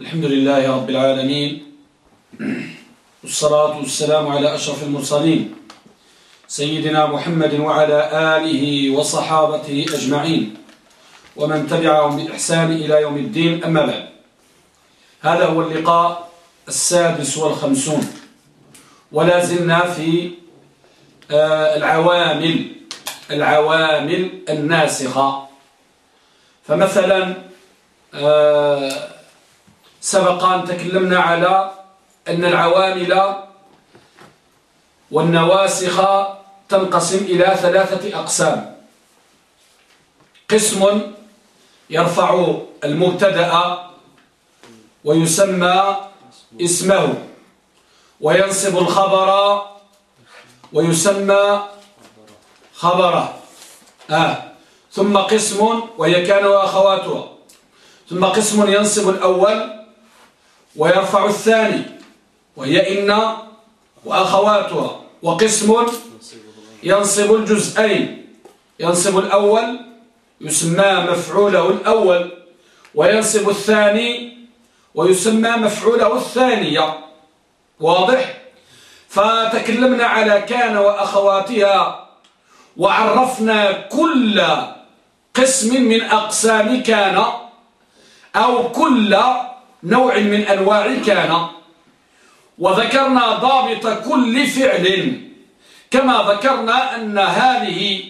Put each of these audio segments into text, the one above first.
الحمد لله رب العالمين والصلاة والسلام على أشرف المرسلين سيدنا محمد وعلى آله وصحابته أجمعين ومن تبعهم بإحسان إلى يوم الدين أما بعد. هذا هو اللقاء السادس والخمسون ولا زلنا في آه، العوامل العوامل الناسخة. فمثلا آه، سبق أن تكلمنا على أن العوامل والنواسخ تنقسم إلى ثلاثة أقسام. قسم يرفع المبتدأ ويسمى اسمه وينصب الخبر ويسمى خبره. آه. ثم قسم وهي كان وأخواتها. ثم قسم ينصب الأول ويرفع الثاني وهي إن وأخواتها وقسم ينصب الجزئين ينصب الأول يسمى مفعوله الأول وينصب الثاني ويسمى مفعوله الثانية. واضح؟ فتكلمنا على كان وأخواتها وعرفنا كل قسم من أقسام كان أو كل نوع من أنواع كان. وذكرنا ضابط كل فعل كما ذكرنا أن هذه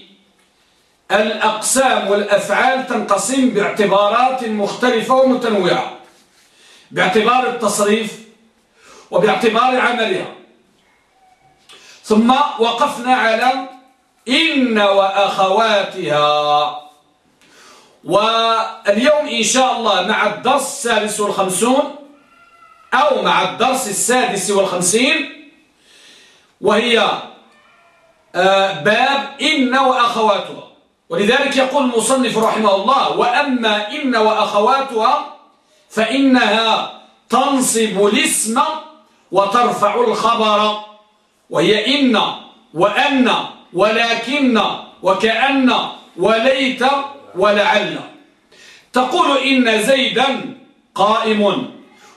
الأقسام والأفعال تنقسم باعتبارات مختلفة ومتنوعة باعتبار التصريف وباعتبار عملها. ثم وقفنا على إن وأخواتها. واليوم إن شاء الله مع الدرس السادس والخمسون أو مع الدرس السادس والخمسين وهي آه، باب إن وأخواتها. ولذلك يقول المصنف رحمه الله وأما إن وأخواتها فإنها تنصب الاسم وترفع الخبر وهي إن وأن ولكن وكأن وليت ولعل. تقول إن زيدا قائم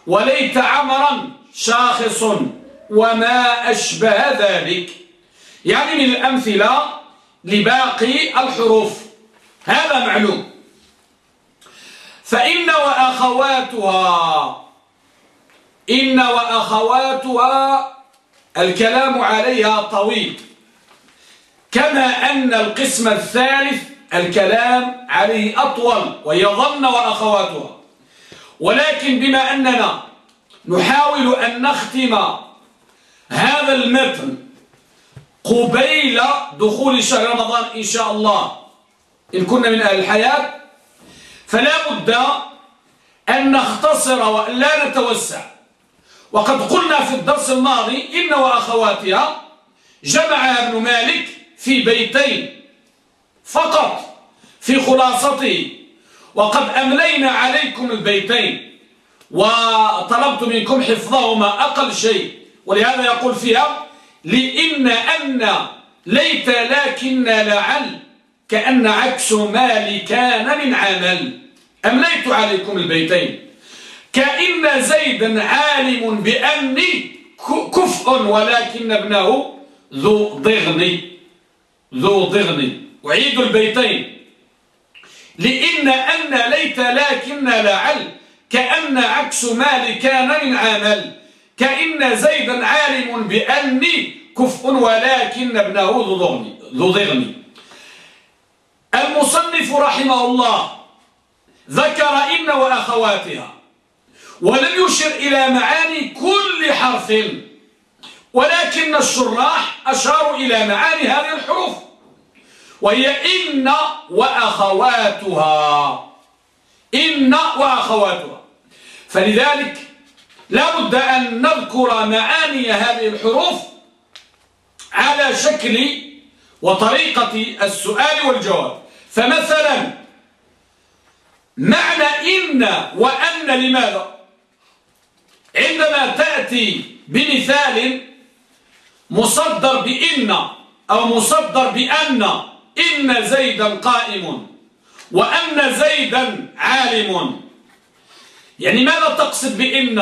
وليت عمرا شاخص وما أشبه ذلك. يعني من الأمثلة لباقي الحروف. هذا معلوم. فإن وأخواتها إن وأخواتها الكلام عليها طويل. كما أن القسم الثالث الكلام عليه أطول وهي ظن وأخواتها. ولكن بما أننا نحاول أن نختم هذا المتن قبيل دخول شهر رمضان إن شاء الله إن كنا من أهل الحياة فلا بد أن نختصر وأن لا نتوسع. وقد قلنا في الدرس الماضي إن وأخواتها جمعها ابن مالك في بيتين. فقط في خلاصته وقد أملينا عليكم البيتين وطلبت منكم حفظهما أقل شيء. ولهذا يقول فيها لإن أن ليت لكن لعل كأن عكس ما كان من عمل. أمليت عليكم البيتين. كأن زيدا عالم بأني كفء ولكن ابنه ذو ضغن. ذو ضغن. أعيد البيتين. لإن أن ليت لكن لعل كأن عكس ما كان من عمل كأن زيدا عالم بأني كفء ولكن ابنه ذو ضغن المصنف رحمه الله ذكر إن وأخواتها ولم يشر إلى معاني كل حرف ولكن الشراح أشاروا إلى معاني هذه الحروف. وهي إن وأخواتها. إن وأخواتها. فلذلك لا بد أن نذكر معاني هذه الحروف على شكل وطريقة السؤال والجواب. فمثلا معنى إن وأن لماذا؟ عندما تأتي بمثال مصدر بإن أو مصدر بأن إن زيدا قائم وأن زيدا عالم. يعني ماذا تقصد بإن؟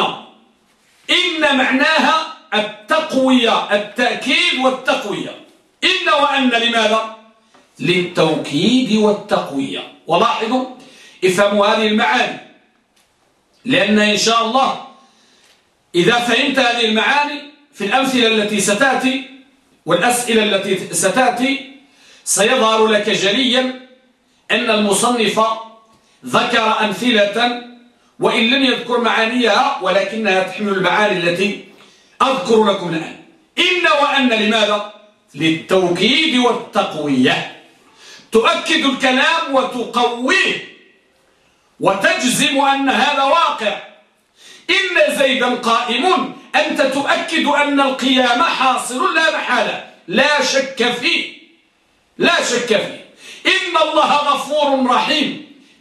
إن معناها التقوية التأكيد والتقوية. إن وأن لماذا؟ للتوكيد والتقوية. ولاحظوا افهموا هذه المعاني. لأن إن شاء الله إذا فهمت هذه المعاني في الأمثلة التي ستأتي والأسئلة التي ستأتي سيظهر لك جليا أن المصنف ذكر أمثلة وإن لم يذكر معانيها ولكنها تحمل المعاني التي أذكر لكم الآن. إن وأن لماذا؟ للتوكيد والتقوية. تؤكد الكلام وتقويه. وتجزم أن هذا واقع. إن زيدا قائم. أنت تؤكد أن القيام حاصل لا محالة. لا شك فيه. لا شك فيه. إن الله غفور رحيم.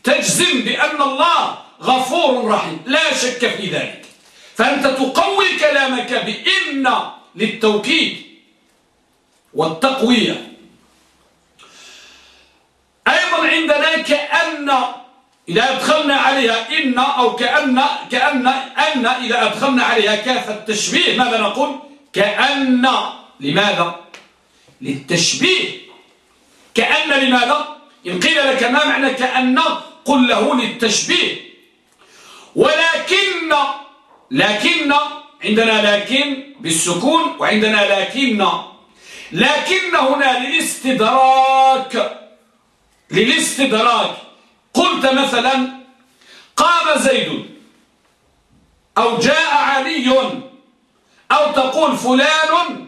تجزم بأن الله غفور رحيم. لا شك في ذلك. فأنت تقوي كلامك بإن للتوكيد والتقوية. أيضا عندنا كأن إذا أدخلنا عليها إن أو كأن كأن أن إذا أدخلنا عليها كاف التشبيه ماذا نقول؟ كأن. لماذا؟ للتشبيه. كأن لماذا إن قيل لك ما معنى كأن قل له للتشبيه. ولكن لكن عندنا لكن بالسكون وعندنا لكن لكن هنا للاستدراك للاستدراك. قلت مثلا قام زيد أو جاء علي أو تقول فلان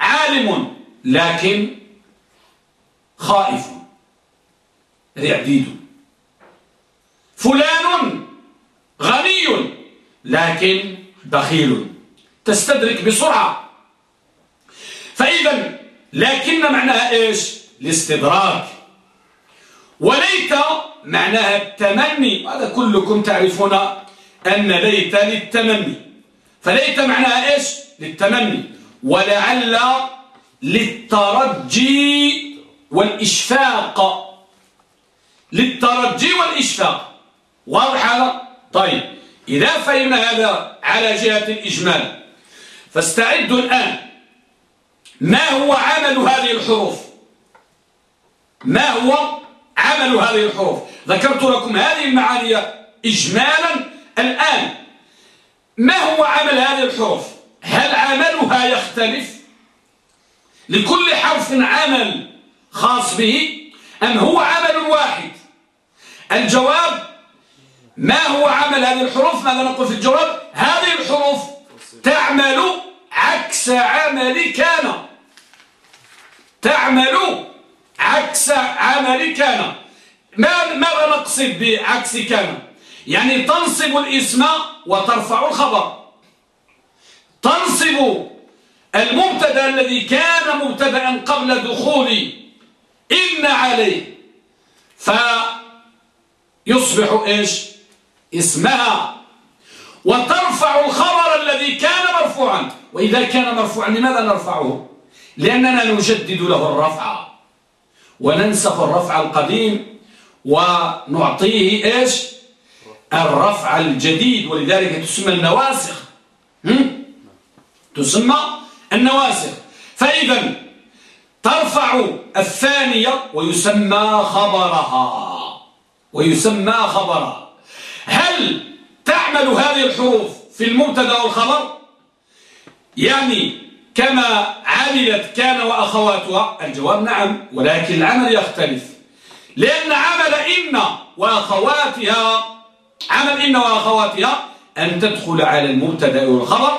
عالم لكن خائف. يعديد فلان غني لكن بخيل. تستدرك بسرعة. فإذا لكن معناها إيش؟ الاستدراك. وليت معناها التمني. هذا كلكم تعرفون أن ليت للتمني. فليت معناها إيش؟ للتمني. ولعل للترجي والإشفاق. للترجي والإشفاق. واضح هذا؟ طيب. إذا فهمنا هذا على جهة الإجمال فاستعدوا الآن. ما هو عمل هذه الحروف؟ ما هو عمل هذه الحروف؟ ذكرت لكم هذه المعاني إجمالا. الآن ما هو عمل هذه الحروف؟ هل عملها يختلف؟ لكل حرف عمل. خاص به أم هو عمل واحد؟ الجواب ما هو عمل هذه الحروف؟ ماذا نقول في الجواب؟ هذه الحروف تعمل عكس عمل كان تعمل عكس عمل كان ماذا نقصد بعكس كان يعني تنصب الاسم وترفع الخبر. تنصب المبتدا الذي كان مبتدأ قبل دخول إن عليه فيصبح إيش؟ اسمها. وترفع الخبر الذي كان مرفوعا. وإذا كان مرفوعا لماذا نرفعه؟ لأننا نجدد له الرفع. وننسخ الرفع القديم. ونعطيه إيش؟ الرفع الجديد. ولذلك تسمى النواسخ. تسمى النواسخ. فإذا ترفع الثانية ويسمى خبرها. ويسمى خبرها. هل تعمل هذه الحروف في المبتدأ والخبر؟ يعني كما عملت كان وأخواتها؟ الجواب نعم ولكن العمل يختلف. لأن عمل إن وأخواتها عمل إن وأخواتها أن تدخل على المبتدأ والخبر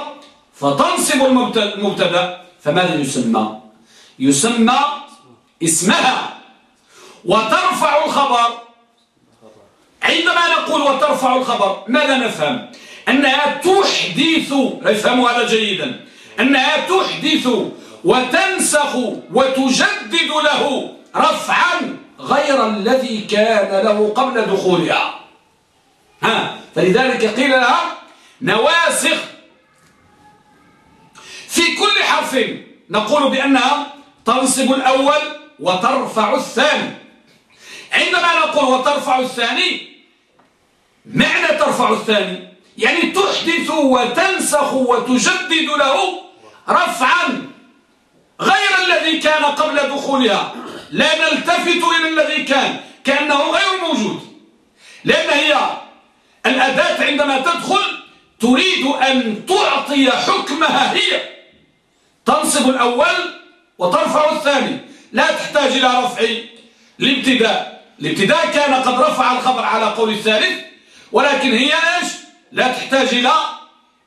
فتنصب المبتدأ فماذا يسمى؟ يسمى اسمها. وترفع الخبر. عندما نقول وترفع الخبر ماذا نفهم؟ أنها تحدث افهموا هذا جيدا. أنها تحدث وتنسخ وتجدد له رفعا غير الذي كان له قبل دخولها. ها فلذلك قيل لها نواسخ. في كل حرف نقول بأنها تنصب الأول وترفع الثاني. عندما نقول وترفع الثاني معنى ترفع الثاني؟ يعني تحدث وتنسخ وتجدد له رفعا غير الذي كان قبل دخولها. لا نلتفت إلى الذي كان كأنه غير موجود. لأن هي الأداة عندما تدخل تريد أن تعطي حكمها هي. تنصب الأول وترفع الثاني. لا تحتاج إلى رفع الابتداء. الابتداء كان قد رفع الخبر على قول الثالث ولكن هي إيش؟ لا تحتاج إلى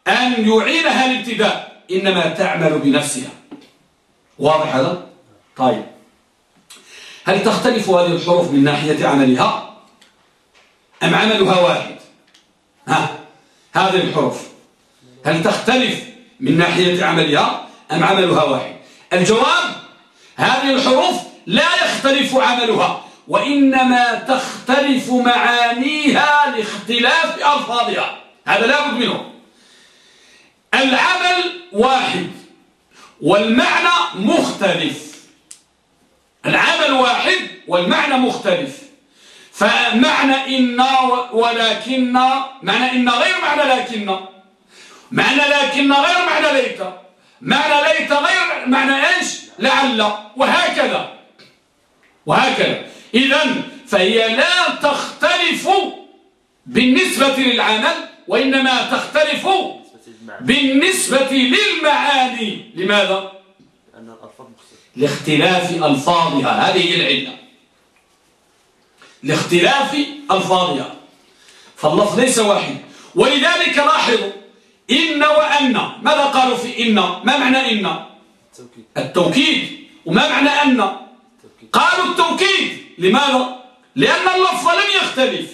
أن يعينها الابتداء. إنما تعمل بنفسها. واضح هذا؟ طيب. هل تختلف هذه الحروف من ناحية عملها؟ أم عملها واحد؟ ها هذه الحروف. هل تختلف من ناحية عملها أم عملها واحد؟ الجواب هذه الحروف لا يختلف عملها وإنما تختلف معانيها لاختلاف ألفاظها هذا لا بد منه. العمل واحد والمعنى مختلف. العمل واحد والمعنى مختلف. فمعنى إن ولكن معنى إن غير معنى لكن معنى لكن غير معنى ليت معنى ليت غير معنى إيش؟ لعل. وهكذا. وهكذا. إذا فهي لا تختلف بالنسبة للعمل وإنما تختلف بالنسبة للمعاني. لماذا؟ لاختلاف ألفاظها. هذه العلة. لاختلاف ألفاظها. فاللفظ ليس واحد. ولذلك لاحظوا إن وأن. ماذا قالوا في إن؟ ما معنى إن؟ التوكيد. وما معنى أن؟ قالوا التوكيد. لماذا؟ لأن اللفظ لم يختلف.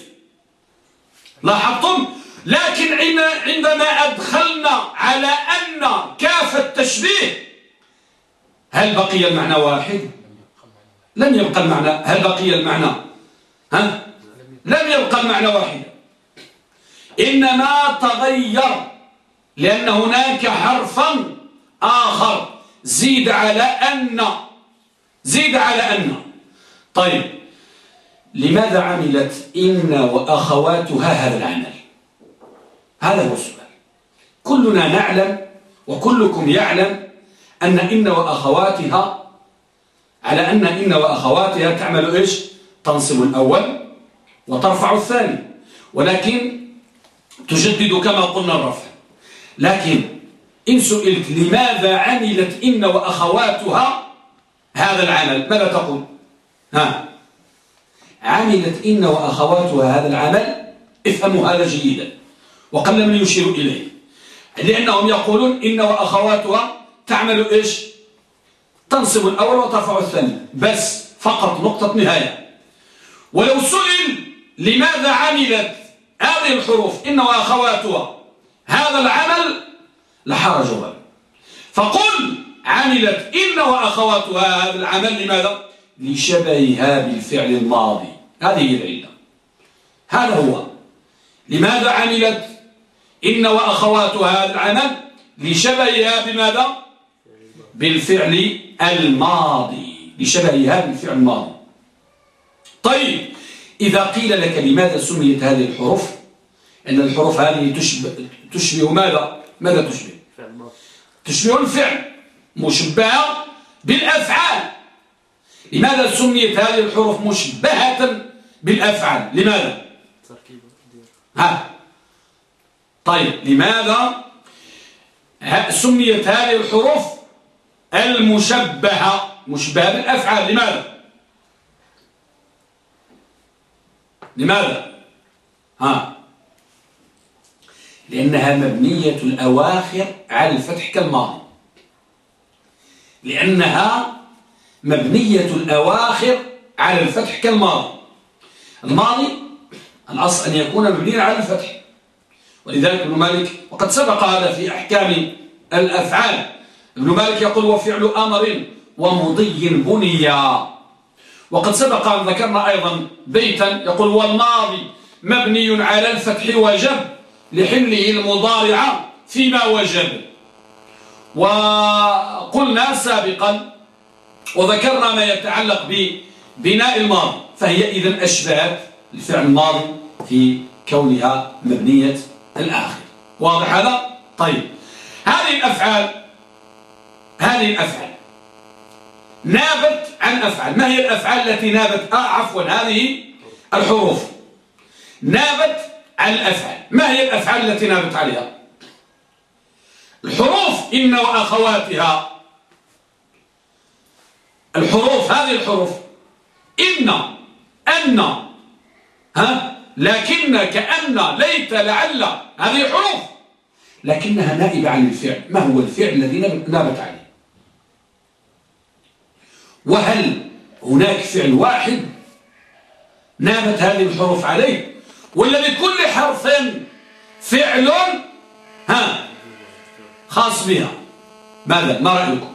لاحظتم؟ لكن عندما أدخلنا على أن كاف التشبيه هل بقي المعنى واحد؟ لم يبقى المعنى. هل بقي المعنى؟ ها؟ لم يبقى المعنى واحد. إنما تغير. لأن هناك حرفا آخر. زيد على أن. زيد على أن. طيب لماذا عملت إن وأخواتها هذا العمل؟ هذا هو السؤال. كلنا نعلم وكلكم يعلم أن إن وأخواتها على أن إن وأخواتها تعمل إيش؟ تنصب الأول وترفع الثاني. ولكن تجدد كما قلنا الرفع. لكن إن سئلت لماذا عملت إن وأخواتها هذا العمل ماذا تقول؟ ها؟ عملت إن وأخواتها هذا العمل؟ افهموا هذا جيدا. وقل من يشير إليه. لأنهم يقولون إن وأخواتها تعمل إيش؟ تنصب الأول وترفع الثاني بس فقط نقطة نهاية. ولو سئل لماذا عملت هذه الحروف إن وأخواتها هذا العمل لحرج ولا فقل عملت إن وأخواتها هذا العمل لماذا؟ لشبهها بالفعل الماضي. هذه العلة. هذا هو. لماذا عملت إن وأخواتها هذا العمل؟ لشبهها بماذا؟ بالفعل الماضي. لشبهها بالفعل الماضي. طيب إذا قيل لك لماذا سميت هذه الحروف؟ أن الحروف هذه تشبه, تشبه ماذا؟ ماذا تشبه؟ تشبه الفعل مشبهة بالأفعال. لماذا سميت هذه الحروف مشبهة بالأفعال؟ لماذا؟ ها. طيب لماذا سميت هذه الحروف المشبهة؟ مشبهة بالأفعال. لماذا؟ لماذا؟ ها. لأنها مبنية الأواخر على الفتح كالماضي. لأنها مبنية الأواخر على الفتح كالماضي. الماضي الأصل أن يكون مبنيا على الفتح. ولذلك ابن مالك وقد سبق هذا في أحكام الأفعال. ابن مالك يقول وفعل أمر ومضي بنيا وقد سبق أن ذكرنا أيضا بيتا يقول والماضي مبني على الفتح وجب لحمله المضارع فيما وجب وقلنا سابقا وذكرنا ما يتعلق ببناء الماضي فهي إذن أشباب الفعل الماضي في كونها مبنية الآخر. واضح هذا؟ طيب. هذه الأفعال هذه الأفعال نابت عن أفعال. ما هي الأفعال التي نابت؟ آه عفوا هذه الحروف. نابت الأفعال. ما هي الأفعال التي نابت عليها؟ الحروف إن وأخواتها. الحروف هذه الحروف. إن أن. ها؟ لكن كأن ليت لعل. هذه حروف. لكنها نائبة عن الفعل. ما هو الفعل الذي نابت عليه؟ وهل هناك فعل واحد نابت هذه الحروف عليه؟ ولا لكل حرف فعل ها خاص بها. ماذا؟ ما رأيكم؟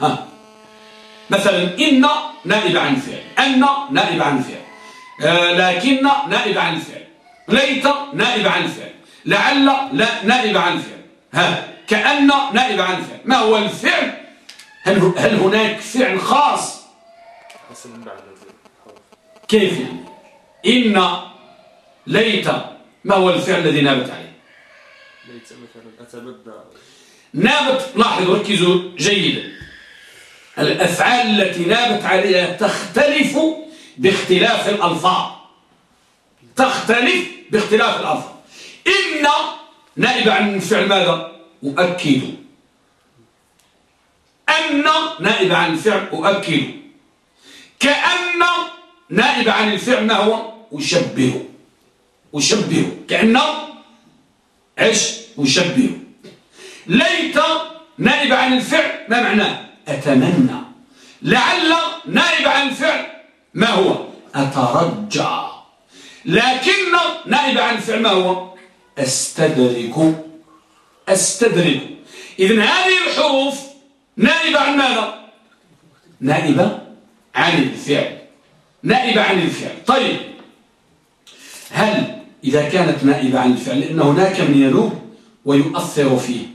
ها. مثلا إن نائب عن فعل أن نائب عن فعل آه لكن نائب عن فعل ليت نائب عن فعل لعل لا نائب عن فعل ها. كأن نائب عن فعل. ما هو الفعل؟ هل, هل هناك فعل خاص؟ كيف يعني؟ إن ليت ما هو الفعل الذي نابت عليه؟ ليت مثلا أتبدى نابت لاحظوا ركزوا جيدا. الأفعال التي نابت عليها تختلف باختلاف الألفاظ. تختلف باختلاف الألفاظ. إن نائب عن فعل ماذا؟ أؤكد. أن نائب عن الفعل أؤكد. كأن نائب عن الفعل ما هو؟ أشبه. أشبه. كأن إيش؟ أشبه. ليت نائب عن الفعل ما معناه؟ أتمنى. لعل نائب عن الفعل ما هو؟ أترجى. لكن نائب عن الفعل ما هو؟ أستدرك. أستدرك. إذن هذه الحروف نائبة عن ماذا؟ نائبة عن الفعل. نائبة عن الفعل. طيب. هل إذا كانت نائبة عن الفعل لأن هناك من ينوب ويؤثر فيه.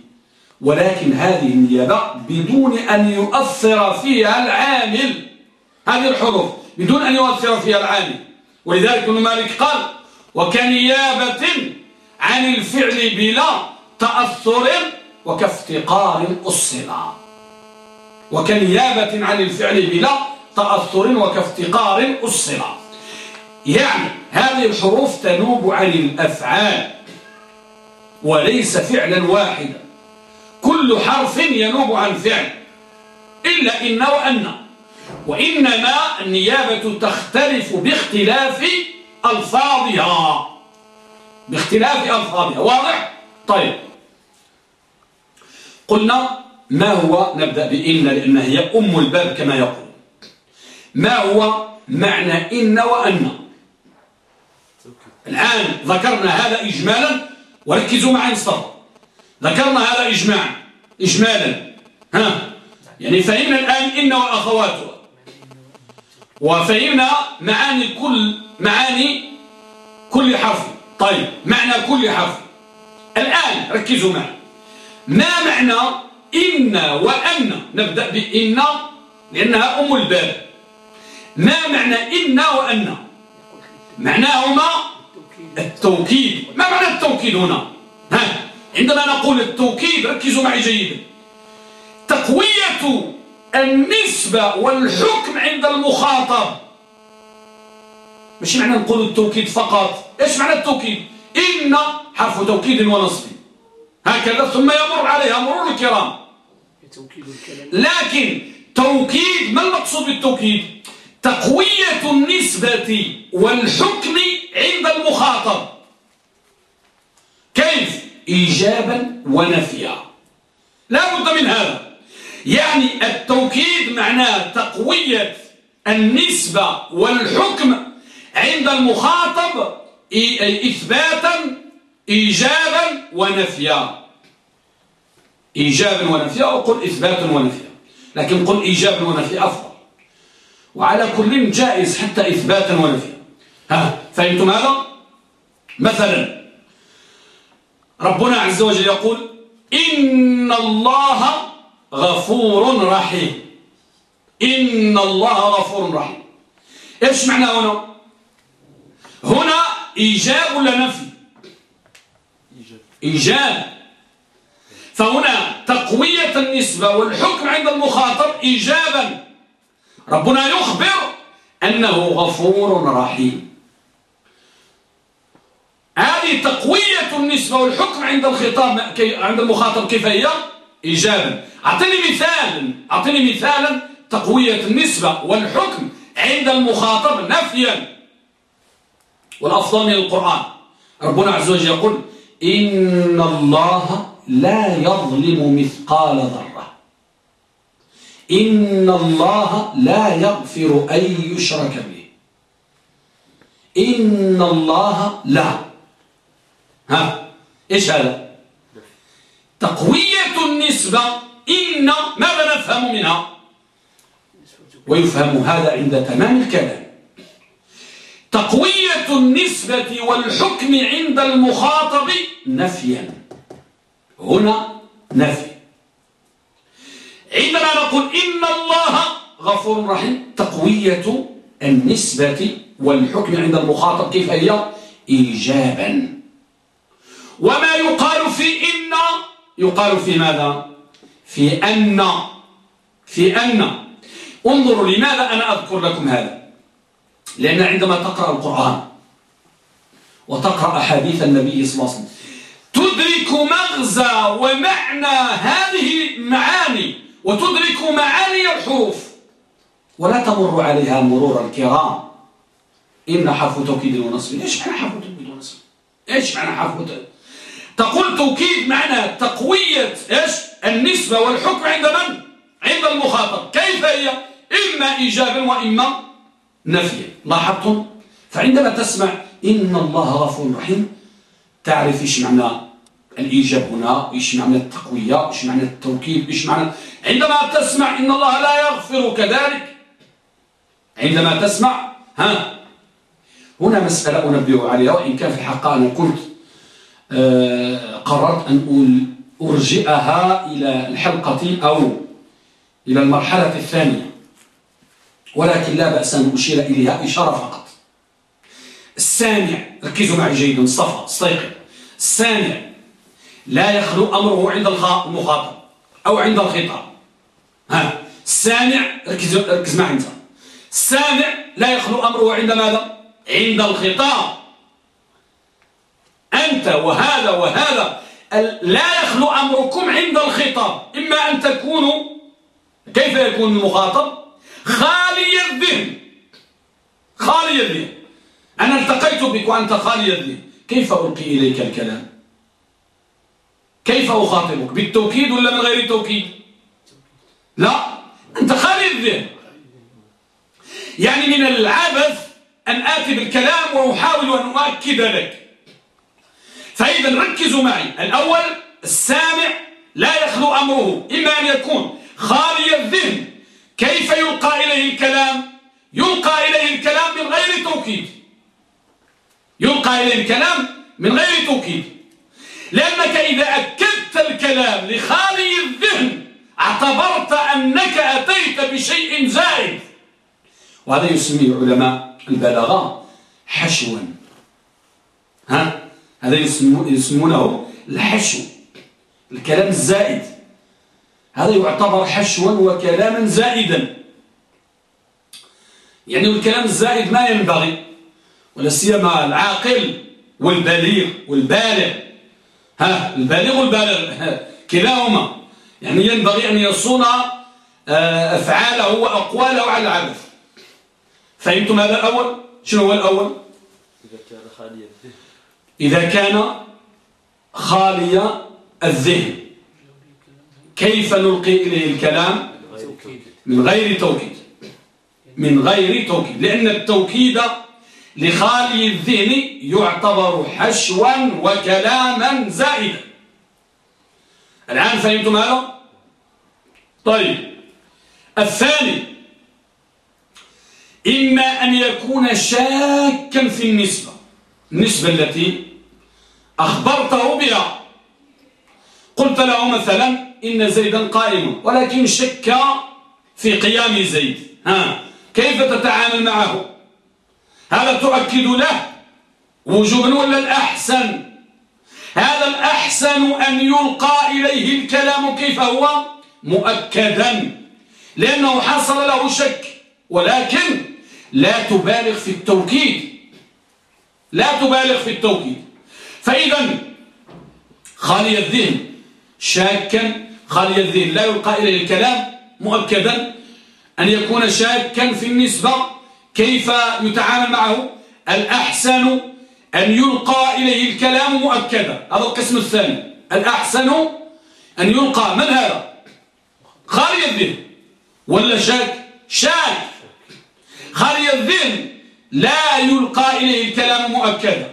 ولكن هذه النيابة بدون أن يؤثر فيها العامل. هذه الحروف بدون أن يؤثر فيها العامل. ولذلك ابن مالك قال وكنيابة عن الفعل بلا تأثر وكافتقار أصلا. وكنيابة عن الفعل بلا تأثر وكافتقار أصلا. يعني هذه الحروف تنوب عن الأفعال وليس فعلا واحدا. كل حرف ينوب عن فعل إلا إن وأن. وإنما النيابة تختلف باختلاف ألفاظها. باختلاف ألفاظها واضح؟ طيب. قلنا ما هو نبدأ بإن لأن هي أم الباب كما يقول. ما هو معنى إن وأن؟ الآن ذكرنا هذا إجمالا وركزوا معي مصطفى. ذكرنا هذا إجماعا إجمالا. ها؟ يعني فهمنا الآن إن وأخواتها وفهمنا معاني كل معاني كل حرف. طيب معنى كل حرف. الآن ركزوا معي. ما معنى إن وأن؟ نبدأ بإن لأنها أم الباب. ما معنى إن وأن؟ معناهما التوكيد. ما معنى التوكيد هنا؟ ها عندما نقول التوكيد ركزوا معي جيدا. تقوية النسبة والحكم عند المخاطب. مش معنى نقول التوكيد فقط. إيش معنى التوكيد؟ إن حرف توكيد ونصب. هكذا ثم يمر عليها. مرور الكرام. لكن توكيد ما المقصود بالتوكيد؟ تقوية النسبة والحكم عند المخاطب. كيف؟ إيجابا ونفيا. لا بد من هذا. يعني التوكيد معناه تقوية النسبة والحكم عند المخاطب إثباتا إيجابا ونفيا. إيجابا ونفيا أو قل إثباتا ونفيا. لكن قل إيجابا ونفيا أفضل. وعلى كل جائز حتى إثباتا ونفيا ها فهمتم هذا؟ مثلا ربنا عز وجل يقول إن الله غفور رحيم. إن الله غفور رحيم. إيش معنى هنا؟ هنا إيجاب ولا نفي؟ إيجاب. فهنا تقوية النسبة والحكم عند المخاطب إيجابا. ربنا يخبر أنه غفور رحيم. هذه تقوية النسبة والحكم عند الخطاب عند المخاطب كيف هي إيجابا. أعطيني مثال أعطيني مثالا تقوية النسبة والحكم عند المخاطب نفيا. والأفضل من القرآن. ربنا عز وجل يقول إن الله لا يظلم مثقال ذرة. إن الله لا يغفر أن يشرك به إن الله لا ها إيش هذا تقوية النسبة إن ماذا نفهم منها ويفهم هذا عند تمام الكلام تقوية النسبة والحكم عند المخاطب نفيا هنا نفي عندما نقول إن الله غفور رحيم تقوية النسبة والحكم عند المخاطب كيف هي؟ إيجابا. وما يقال في إن يقال في ماذا؟ في أن في أن. انظروا لماذا أنا أذكر لكم هذا. لأن عندما تقرأ القرآن وتقرأ أحاديث النبي صلى الله عليه وسلم تدرك مغزى ومعنى هذه المعاني. وتدرك معاني الحروف. ولا تمر عليها مرور الكرام. إن حرف توكيد ونصب إيش معنى حرف توكيد ونصب إيش معنى حرف توكيد؟ تقول توكيد معنى تقوية إيش؟ النسبة والحكم عند من؟ عند المخاطب. كيف هي؟ إما إيجابا وإما نفيا. لاحظتم؟ فعندما تسمع إن الله غفور رحيم تعرف إيش معنى الإيجاب هنا إيش معنى التقوية؟ إيش معنى التوكيد إيش معنى؟ عندما تسمع إن الله لا يغفر كذلك عندما تسمع ها؟ هنا مسألة أنبه عليها وإن كان في الحق أنا كنت آه، قررت أن أرجئها إلى الحلقة أو إلى المرحلة الثانية. ولكن لا بأس أن أشير إليها إشارة فقط. السامع ركزوا معي جيدا صفا استيقظ السامع لا يخلو أمره عند المخاطب أو عند الخطاب. ها؟ السامع ركز, ركز معي أنت. السامع لا يخلو أمره عند ماذا؟ عند الخطاب. أنت وهذا وهذا لا يخلو أمركم عند الخطاب. إما أن تكونوا كيف يكون المخاطب؟ خالي الذهن. خالي الذهن. أنا التقيت بك وأنت خالي الذهن. كيف ألقي إليك الكلام؟ كيف أخاطبك؟ بالتوكيد ولا من غير توكيد؟ لا. أنت خالي الذهن. يعني من العبث أن آتي بالكلام وأحاول أن أؤكد لك. فإذا ركزوا معي. الأول السامع لا يخلو أمره إما أن يكون خالي الذهن. كيف يلقى إليه الكلام؟ يلقى إليه الكلام من غير توكيد. يلقى إليه الكلام من غير توكيد. لأنك إذا أكدت الكلام لخالي الذهن اعتبرت أنك أتيت بشيء زائد. وهذا يسميه علماء البلاغة حشوا. ها؟ هذا يسمونه الحشو الكلام الزائد. هذا يعتبر حشوا وكلاما زائدا. يعني الكلام الزائد ما ينبغي ولا سيما العاقل والبليغ والبالغ. ها البالغ والبالغ. كلاهما. يعني ينبغي أن يصون آه، أفعاله وأقواله على العبث. فهمتم هذا الأول؟ شنو هو الأول؟ إذا كان خالي الذهن. كيف نلقي إليه الكلام؟ من غير توكيد. من غير توكيد. لأن التوكيد لخالي الذهن يعتبر حشوا وكلاما زائدا. الآن فهمتم هذا؟ طيب. الثاني. إما أن يكون شاكا في النسبة. النسبة التي أخبرته بها. قلت له مثلا إن زيدا قائم ولكن شك في قيام زيد. ها كيف تتعامل معه؟ هذا تؤكد له وجوبا ولا الأحسن؟ هذا الأحسن أن يلقى إليه الكلام كيف هو؟ مؤكدا لأنه حصل له شك ولكن لا تبالغ في التوكيد. لا تبالغ في التوكيد. فإذا خالي الذهن شاكا خالي الذهن لا يلقى إليه الكلام مؤكدا أن يكون شاكا في النسبة كيف يتعامل معه؟ الأحسن أن يلقى إليه الكلام مؤكدا. هذا القسم الثاني. الأحسن أن يلقى. من هذا؟ خالي الذهن. ولا شاك؟ شاك. خالي الذهن لا يلقى إليه الكلام مؤكدا.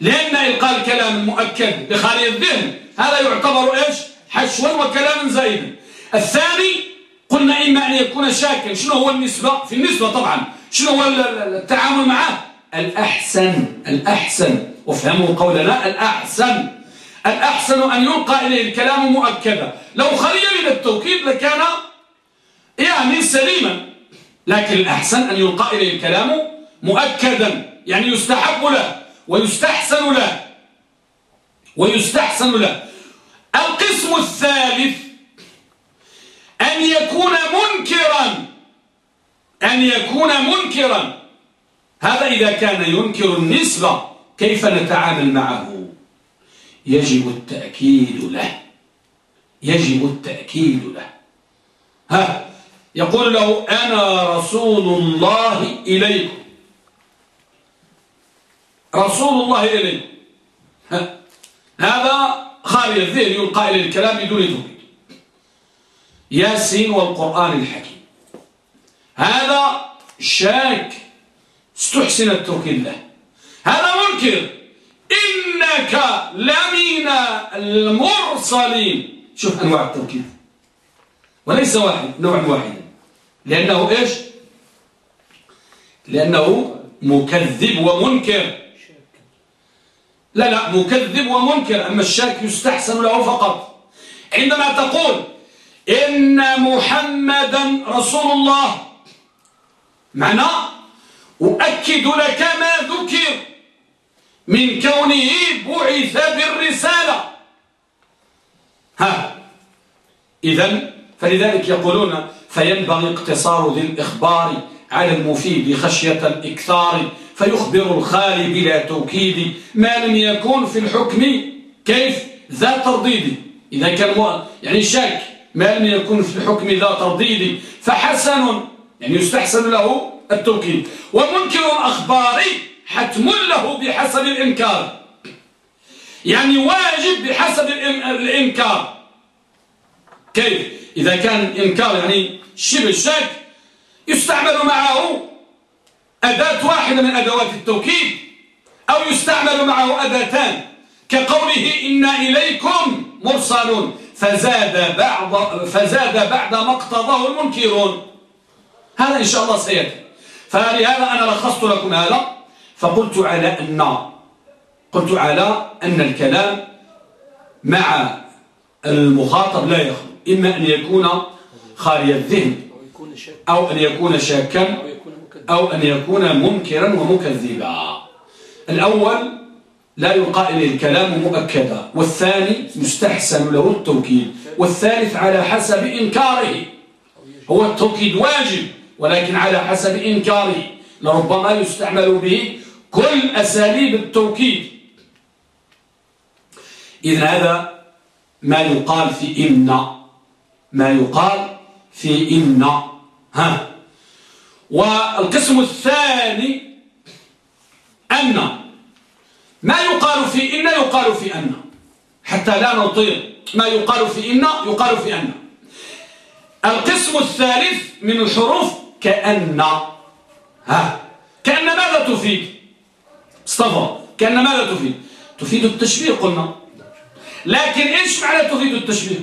لأن إلقاء الكلام المؤكد بخالي الذهن. هذا يعتبر إيش؟ حشوا وكلاما زائدا الثاني قلنا إما أن يكون شاكا. شنو هو النسبة؟ في النسبة طبعا. شنو هو التعامل معه؟ الأحسن الأحسن. وفهموا قولنا الأحسن. الأحسن أن يلقى إليه الكلام مؤكدا. لو خلي من التوكيد لكان يعني سليما. لكن الأحسن أن يلقى إليه الكلام مؤكدا. يعني يستحب له ويستحسن له. ويستحسن له. القسم الثالث أن يكون منكرا. أن يكون منكرا. هذا إذا كان ينكر النسبة كيف نتعامل معه؟ يجب التأكيد له. يجب التأكيد له. ها يقول له أنا رسول الله إليكم. رسول الله إليكم. هذا خالي الذهن يلقى إلى الكلام بدون توكيد ياسين والقرآن الحكيم. هذا شاك استحسن التوكيد له. هذا منكر. إنك لمن المرسلين. شوف أنواع التوكيد وليس واحد نوع واحد. لأنه إيش؟ لأنه مكذب ومنكر. لا لا مكذب ومنكر. أما الشاك يستحسن له فقط. عندما تقول إن محمدا رسول الله معناه أؤكد لك ما ذكر. من كونه بعث بالرسالة. ها. إذا فلذلك يقولون فينبغي اقتصار ذي الإخبار على المفيد خشية الإكثار. فيخبر الخالي بلا توكيد ما لم يكن في الحكم. كيف؟ ذا ترديد. إذا كان يعني شك ما لم يكن في الحكم ذا ترديد فحسن يعني يستحسن له التوكيد ومنكر الأخبار حتم له بحسب الإنكار. يعني واجب بحسب الإنكار. كيف؟ إذا كان إنكار يعني شبه الشك يستعمل معه أداة واحدة من أدوات التوكيد أو يستعمل معه أداتان. كقوله إنا إليكم مرسلون. فزاد بعض فزاد بعد ما اقتضاه المنكرون. هذا إن شاء الله سيأتي. فلهذا أنا لخصت لكم هذا. فقلت على أن قلت على أن الكلام مع المخاطب لا يخلو. إما أن يكون خالي الذهن أو أن يكون شاكا أو أن يكون منكرا ومكذبا. الأول لا إليه الكلام مؤكدا. والثاني يستحسن له التوكيد. والثالث على حسب إنكاره. هو التوكيد واجب ولكن على حسب إنكاره. لربما يستعمل به كل أساليب التوكيد. إذن هذا ما يقال في إن. ما يقال في إن. ها. والقسم الثاني أن. ما يقال في إن يقال في أن. حتى لا نطير ما يقال في إن يقال في أن. القسم الثالث من الحروف كأن. ها. كأن ماذا تفيد؟ اصطفى كأن ماذا تفيد؟ تفيد التشبيه قلنا. لكن إيش معنى تفيد التشبيه؟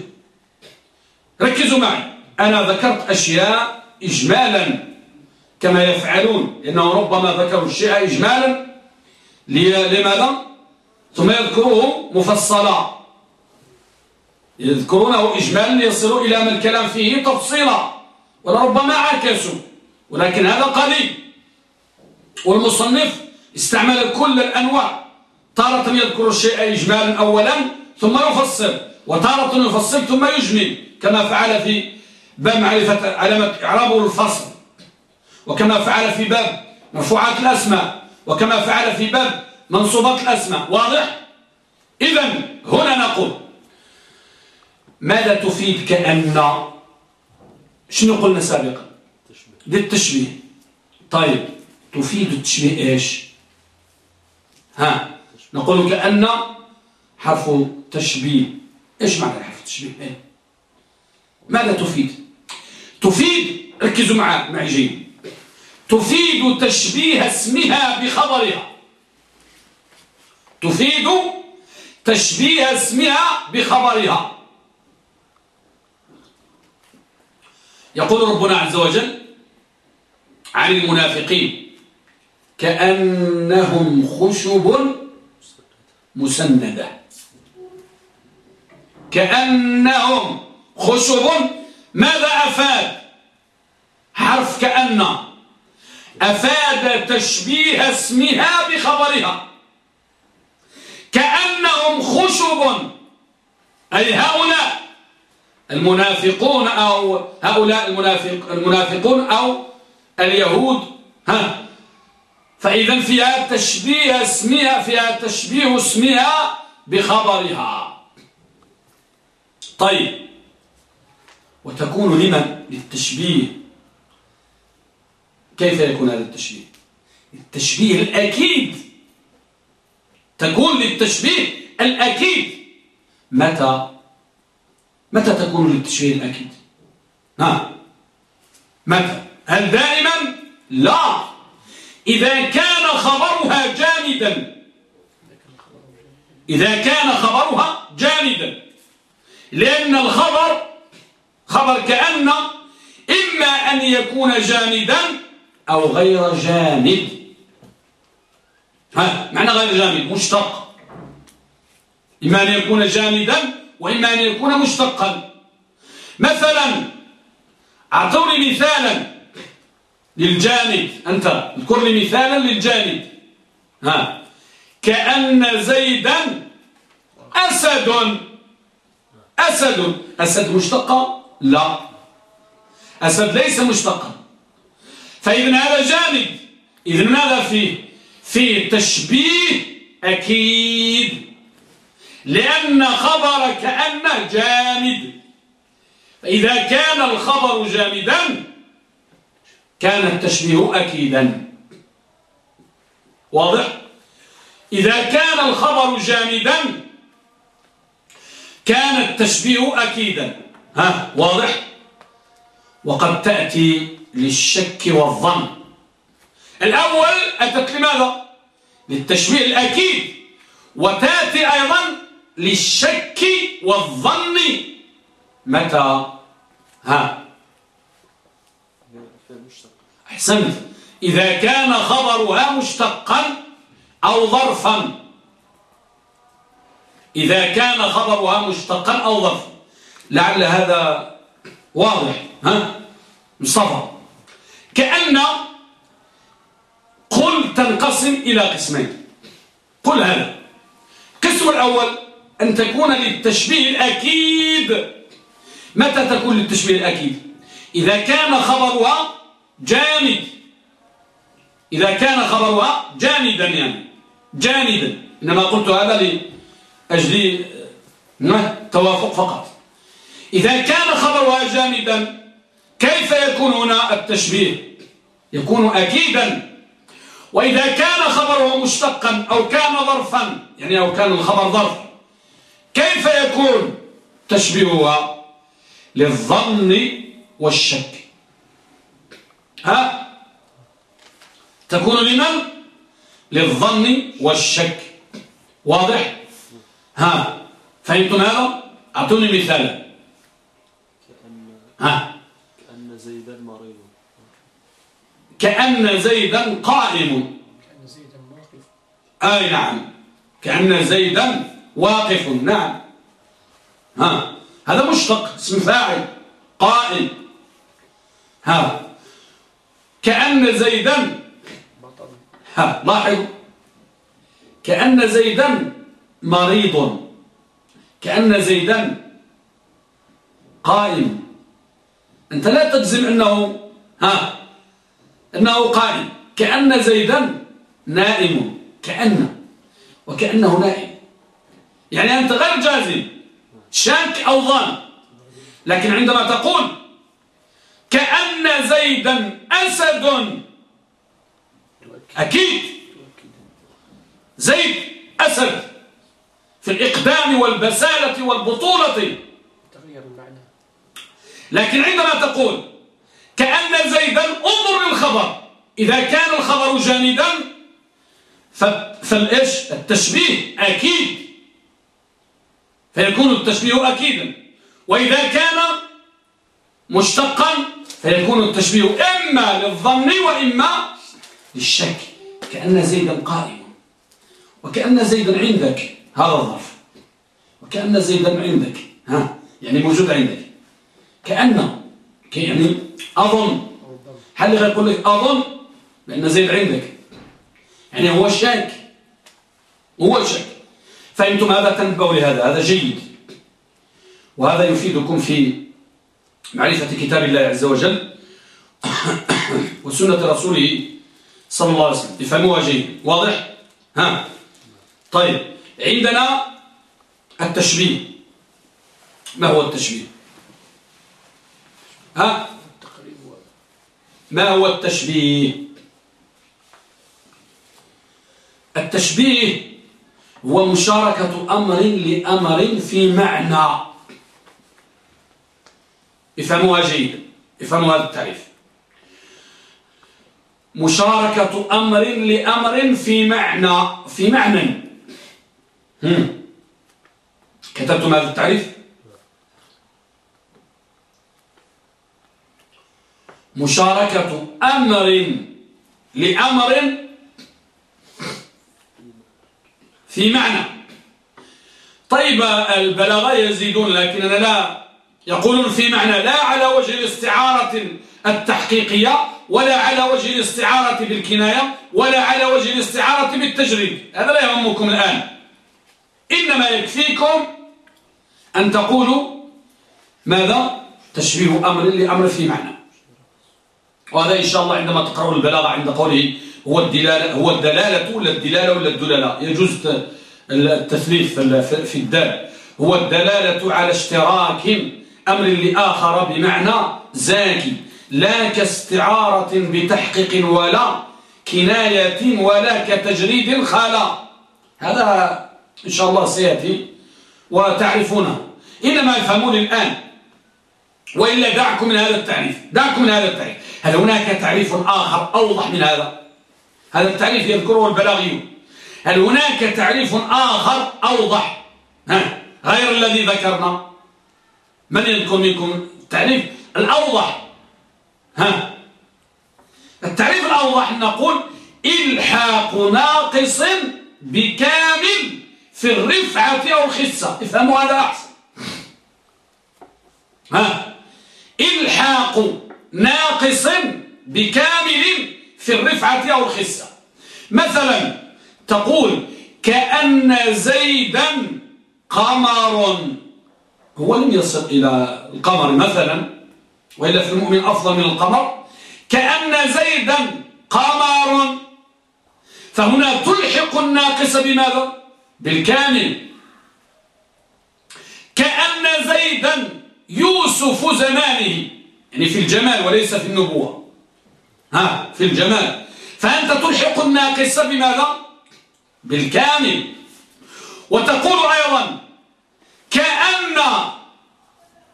ركزوا معي. أنا ذكرت أشياء إجمالا كما يفعلون. لأنه ربما ذكروا الشيء إجمالا. لماذا؟ ثم يذكروه مفصلا. يذكرونه إجمالا ليصلوا إلى ما الكلام فيه تفصيلا. ولربما عكسوا. ولكن هذا قليل. والمصنف استعمل كل الأنواع. تارة يذكر الشيء إجمالا أولا ثم يفصل. وتارة يفصل ثم يجمل. كما فعل في باب معرفة علامة إعرابه الفصل. وكما فعل في باب مرفوعات الأسماء. وكما فعل في باب منصوبات الأسماء. واضح؟ إذا هنا نقول ماذا تفيد كأن شنو قلنا سابقا؟ للتشبيه. طيب تفيد التشبيه إيش؟ ها نقول كأن حرف تشبيه. إيش معنى حرف التشبيه؟ إيه؟ ماذا تفيد؟ تفيد ركزوا معي معي جيد. تفيد تشبيه اسمها بخبرها. تفيد تشبيه اسمها بخبرها. يقول ربنا عز وجل عن المنافقين كأنهم خشب مسندة. كأنهم خشب ماذا أفاد؟ حرف كأن. أفاد تشبيه اسمها بخبرها. كأنهم خشب. أي هؤلاء المنافقون أو هؤلاء المنافق المنافقون أو اليهود. ها. فإذا فيها تشبيه اسمها فيها تشبيه اسمها بخبرها. طيب. وتكون لمن؟ للتشبيه. كيف يكون هذا التشبيه؟ التشبيه الأكيد. تكون للتشبيه الأكيد. متى؟ متى تكون للتشبيه الأكيد؟ ها متى؟ هل دائما؟ لا. إذا كان خبرها جامدا. إذا كان خبرها جامدا. لأن الخبر خبر كأن إما أن يكون جامدا أو غير جامد. ها معنى غير جامد مشتق. إما أن يكون جامدا وإما أن يكون مشتقا. مثلا أعطوني مثالا للجامد. أنت اذكر لي مثالا للجامد. ها كأن زيدا أسد. أسد. أسد مشتقة لا. أسد ليس مشتقا. فإذا هذا جامد. إذا ماذا فيه؟ فيه تشبيه أكيد. لأن خبر كأنه جامد. فإذا كان الخبر جامدا كان التشبيه أكيدا. واضح؟ إذا كان الخبر جامدا كان التشبيه أكيدا. ها واضح؟ وقد تأتي للشك والظن. الأول أتت لماذا؟ للتشبيه الأكيد. وتأتي أيضا للشك والظن. متى؟ ها. أحسنت. إذا كان خبرها مشتقا أو ظرفا. إذا كان خبرها مشتقا أو ظرفا. لعل هذا واضح. ها؟ مصطفى. كأن قل تنقسم إلى قسمين. قل هذا. القسم الأول أن تكون للتشبيه الأكيد. متى تكون للتشبيه الأكيد؟ إذا كان خبرها جامد. إذا كان خبرها جامدا يعني. جامدا. إنما قلت هذا لأجل توافق فقط. إذا كان خبرها جامدا كيف يكون هنا التشبيه؟ يكون أكيدا. وإذا كان خبره مشتقا أو كان ظرفا يعني أو كان الخبر ظرف كيف يكون؟ تشبيهها للظن والشك. ها؟ تكون لمن؟ للظن والشك. واضح؟ ها؟ فهمتم هذا؟ أعطوني مثالا. ها؟ كأن زيدا مريض كأن زيدا قائم. أي نعم. كأن زيدا واقف. نعم. ها. هذا مشتق اسم فاعل قائم. ها. كأن زيدا. ها لاحظوا كأن زيدا مريض. كأن زيدا قائم. أنت لا تجزم أنه ها. أنه قائم كأن زيدا نائم كأن وكأنه نائم. يعني أنت غير جازم شك أو ظن لكن عندما تقول كأن زيدا أسد أكيد. زيد أسد. في الإقدام والبسالة والبطولة. لكن عندما تقول كأن زيدا انظر للخبر. إذا كان الخبر جامدا فالإيش؟ التشبيه أكيد. فيكون التشبيه أكيدا. وإذا كان مشتقا فيكون التشبيه إما للظن وإما للشك. كأن زيدا قائم. وكأن زيدا عندك. هذا الظرف. وكأن زيدا عندك. ها؟ يعني موجود عندك. كأن يعني أظن. هل يقول لك أظن لأن زيد عندك. يعني هو الشاك. هو الشاك. فأنتم هذا تنبأوا لهذا؟ هذا جيد. وهذا يفيدكم في معرفة كتاب الله عز وجل وسنة رسوله صلى الله عليه وسلم. افهموها جيد. واضح؟ ها. طيب. عندنا التشبيه. ما هو التشبيه؟ ها؟ ما هو التشبيه؟ التشبيه هو مشاركة أمر لأمر في معنى. افهموها جيدا افهموا هذا التعريف مشاركة أمر لأمر في معنى في معنى. كتبتم هذا التعريف؟ مشاركة أمر لأمر في معنى. طيب البلاغة يزيدون لكننا لا يقولون في معنى. لا على وجه الاستعارة التحقيقية ولا على وجه الاستعارة بالكناية ولا على وجه الاستعارة بالتجريد. هذا لا يهمكم الآن. إنما يكفيكم أن تقولوا ماذا؟ تشبيه أمر لأمر في معنى. وهذا إن شاء الله عندما تقرأوا البلاغة عند قوله هو الدلالة هو الدلالة ولا الدلالة ولا الدلالة؟ يجوز التثليث في الدال. هو الدلالة على اشتراك أمر لآخر بمعنى زاكي لا كاستعارة بتحقيق ولا كناية ولا كتجريد خلا هذا إن شاء الله سيأتي وتعرفونه. إنما يفهمون الآن وإلا دعكم من هذا التعريف. دعكم من هذا التعريف. هل هناك تعريف آخر أوضح من هذا؟ هذا التعريف يذكره البلاغيون. هل هناك تعريف آخر أوضح؟ ها غير الذي ذكرنا؟ من يذكر منكم التعريف الأوضح؟ ها التعريف الأوضح نقول إلحاق ناقص بكامل في الرفعة أو الخسة افهموا هذا أحسن. ها إلحاق ناقص بكامل في الرفعة أو الخسة مثلا تقول كأن زيدا قمر. هو لم يصل إلى القمر مثلا وإلا في المؤمن أفضل من القمر. كأن زيدا قمر. فهنا تلحق الناقص بماذا؟ بالكامل. كأن زيدا يوسف زمانه. يعني في الجمال وليس في النبوة. ها في الجمال. فأنت تلحق الناقص بماذا؟ بالكامل. وتقول أيضا كأن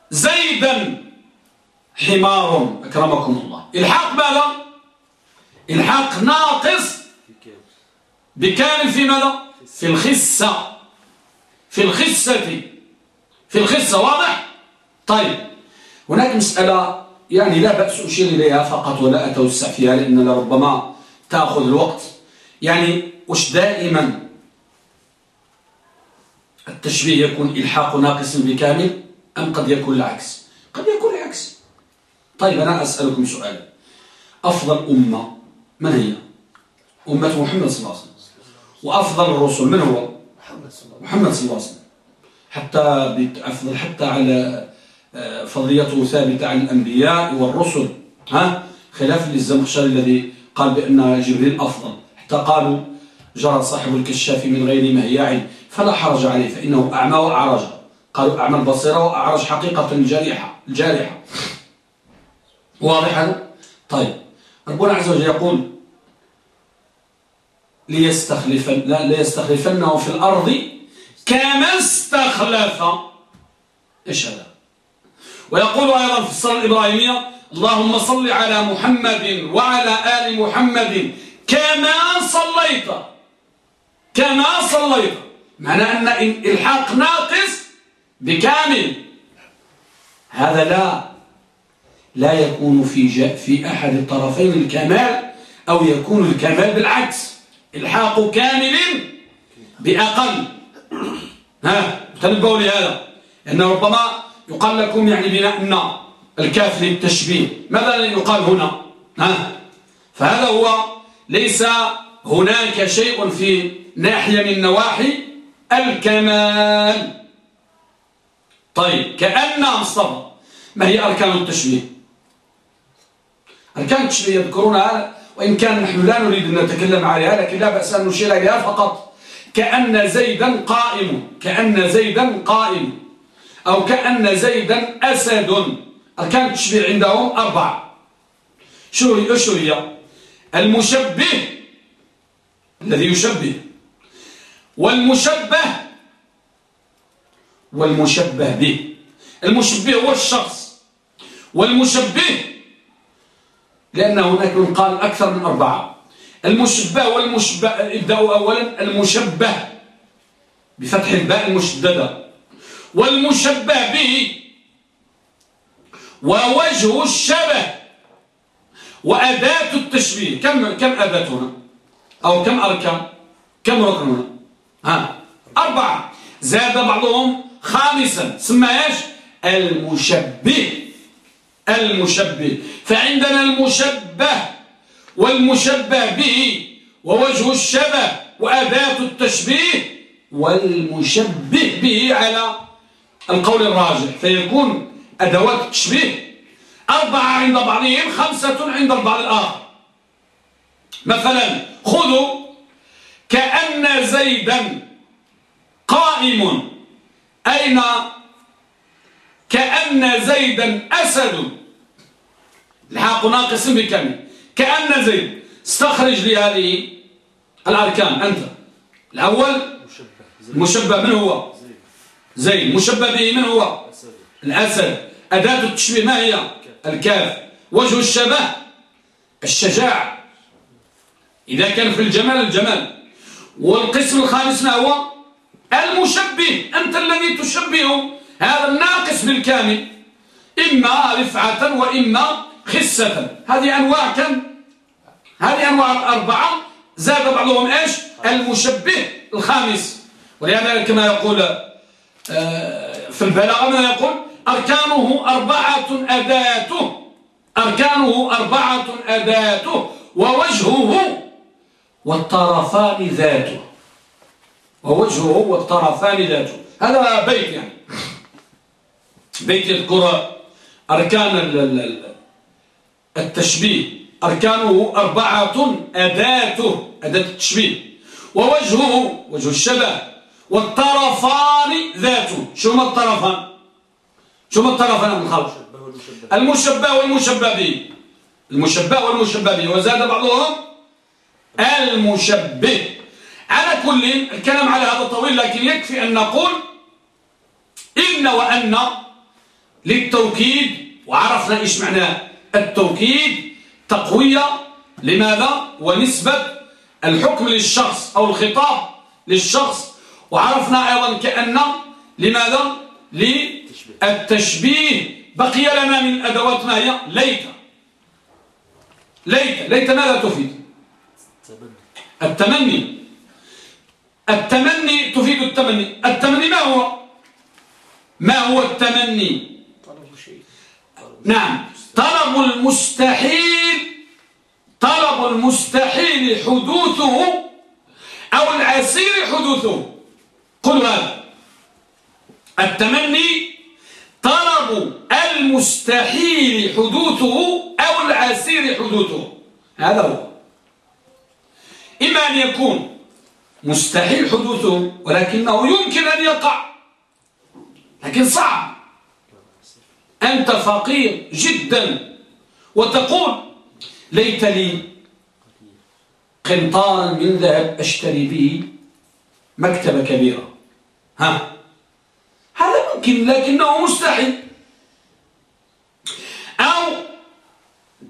زيدا حمار أكرمكم الله. إلحاق ماذا؟ إلحاق ناقص بكامل في ماذا؟ في الخسة في الخسة في الخسة واضح؟ طيب هناك مسألة يعني لا بأس أشير إليها فقط ولا أتوسع فيها لأن لربما تأخذ الوقت. يعني وش دائما التشبيه يكون إلحاق ناقص بكامل أم قد يكون العكس؟ قد يكون العكس. طيب أنا أسألكم سؤال. أفضل أمة من هي؟ أمة محمد صلى الله عليه وسلم. وأفضل الرسل من هو؟ محمد صلى الله عليه وسلم. حتى أفضل حتى على فضليته ثابتة عن الأنبياء والرسل. ها؟ خلاف للزمخشري الذي قال بأن جبريل أفضل. حتى قالوا جرى صاحب الكشاف من غير مهياع فلا حرج عليه فإنه أعمى وأعرج. قالوا أعمى البصيرة وأعرج حقيقة الجارحة الجارحة واضح هذا؟ طيب. ربنا عز وجل يقول ليستخلف لا ليستخلفنه في الأرض كما استخلف إيش هذا؟ ويقول أيضا في الصلاة الإبراهيمية اللهم صل على محمد وعلى آل محمد كما صليت. كما صليت. معنى أن إلحاق ناقص بكامل. هذا لا لا يكون في في أحد الطرفين الكمال أو يكون الكمال بالعكس. الحاق كامل بأقل. ها تنبهوا لهذا. أنه ربما يقال لكم يعني بناء الكاف للتشبيه. ماذا يقال هنا؟ ها؟ فهذا هو ليس هناك شيء في ناحية من نواحي الكمال. طيب كأن مصطفى ما هي أركان التشبيه؟ أركان التشبيه يذكرونها وإن كان نحن لا نريد أن نتكلم عليها لكن لا بأس أن نشير إليها فقط. كأن زيدا قائم كأن زيدا قائم. أو كأن زيدا أسد. أركان التشبيه عندهم أربعة. شو هي؟ شو هي؟ المشبه. الذي يشبه. والمشبه. والمشبه به. المشبه هو الشخص. والمشبه. لأن هناك من قال أكثر من أربعة. المشبه والمشبه. ابدأوا أولا المشبه. بفتح الباء المشددة. والمشبه به ووجه الشبه وأداة التشبيه. كم كم أداة هنا؟ أو كم أركان؟ كم ركن هنا؟ ها. أربعة. زاد بعضهم خامسا. سمى إيش؟ المشبه. المشبه. فعندنا المشبه والمشبه به ووجه الشبه وأداة التشبيه والمشبه به على القول الراجح فيكون أدوات التشبيه أربعة عند بعضهم خمسة عند البعض الآخر. مثلا خذوا كأن زيدا قائم. أين؟ كأن زيدا أسد. الحاق ناقص بكم؟ كأن زيد. استخرج لي هذه الأركان. أنت الأول المشبه من هو؟ زيد مشبه به من هو؟ الأسد أداة التشبيه ما هي؟ الكاف. وجه الشبه؟ الشجاع إذا كان في الجمال الجمال. والقسم الخامس ما هو؟ المشبه. أنت الذي تشبه هذا الناقص بالكامل. إما رفعة وإما خسة. هذه أنواع كم؟ هذه أنواع أربعة. زاد بعضهم إيش؟ المشبه الخامس. ولهذا كما يقول في البلاغة يقول أركانه أربعة أداته. أركانه أربعة أداته. ووجهه والطرفان ذاته. ووجهه والطرفان ذاته. هذا بيت يعني. بيت يذكر أركان التشبيه. أركانه أربعة أداته. أداة التشبيه. ووجهه وجه الشبه. والطرفان ذاته شو ما الطرفان؟ شو ما الطرفان من خلق المشبه والمشبه به المشبه والمشبه به وزاد بعضهم المشبه. على كل الكلام على هذا طويل لكن يكفي أن نقول إن وأن للتوكيد وعرفنا إيش معناه التوكيد تقوية. لماذا؟ ونسبة الحكم للشخص أو الخطاب للشخص وعرفنا أيضا كأن لماذا؟ للتشبيه. بقي لنا من الأدوات ما هي ليت. ليت. ليت ماذا تفيد؟ التمني. التمني تفيد التمني. التمني ما هو؟ ما هو التمني؟ نعم. طلب المستحيل. طلب المستحيل حدوثه أو العسير حدوثه. قل هذا التمني طلب المستحيل حدوثه أو العسير حدوثه. هذا هو. إما أن يكون مستحيل حدوثه ولكنه يمكن أن يقع. لكن صعب. أنت فقير جدا وتقول ليت لي قنطارا من ذهب أشتري به مكتبة كبيرة. ها. هذا ممكن لكنه مستحيل. أو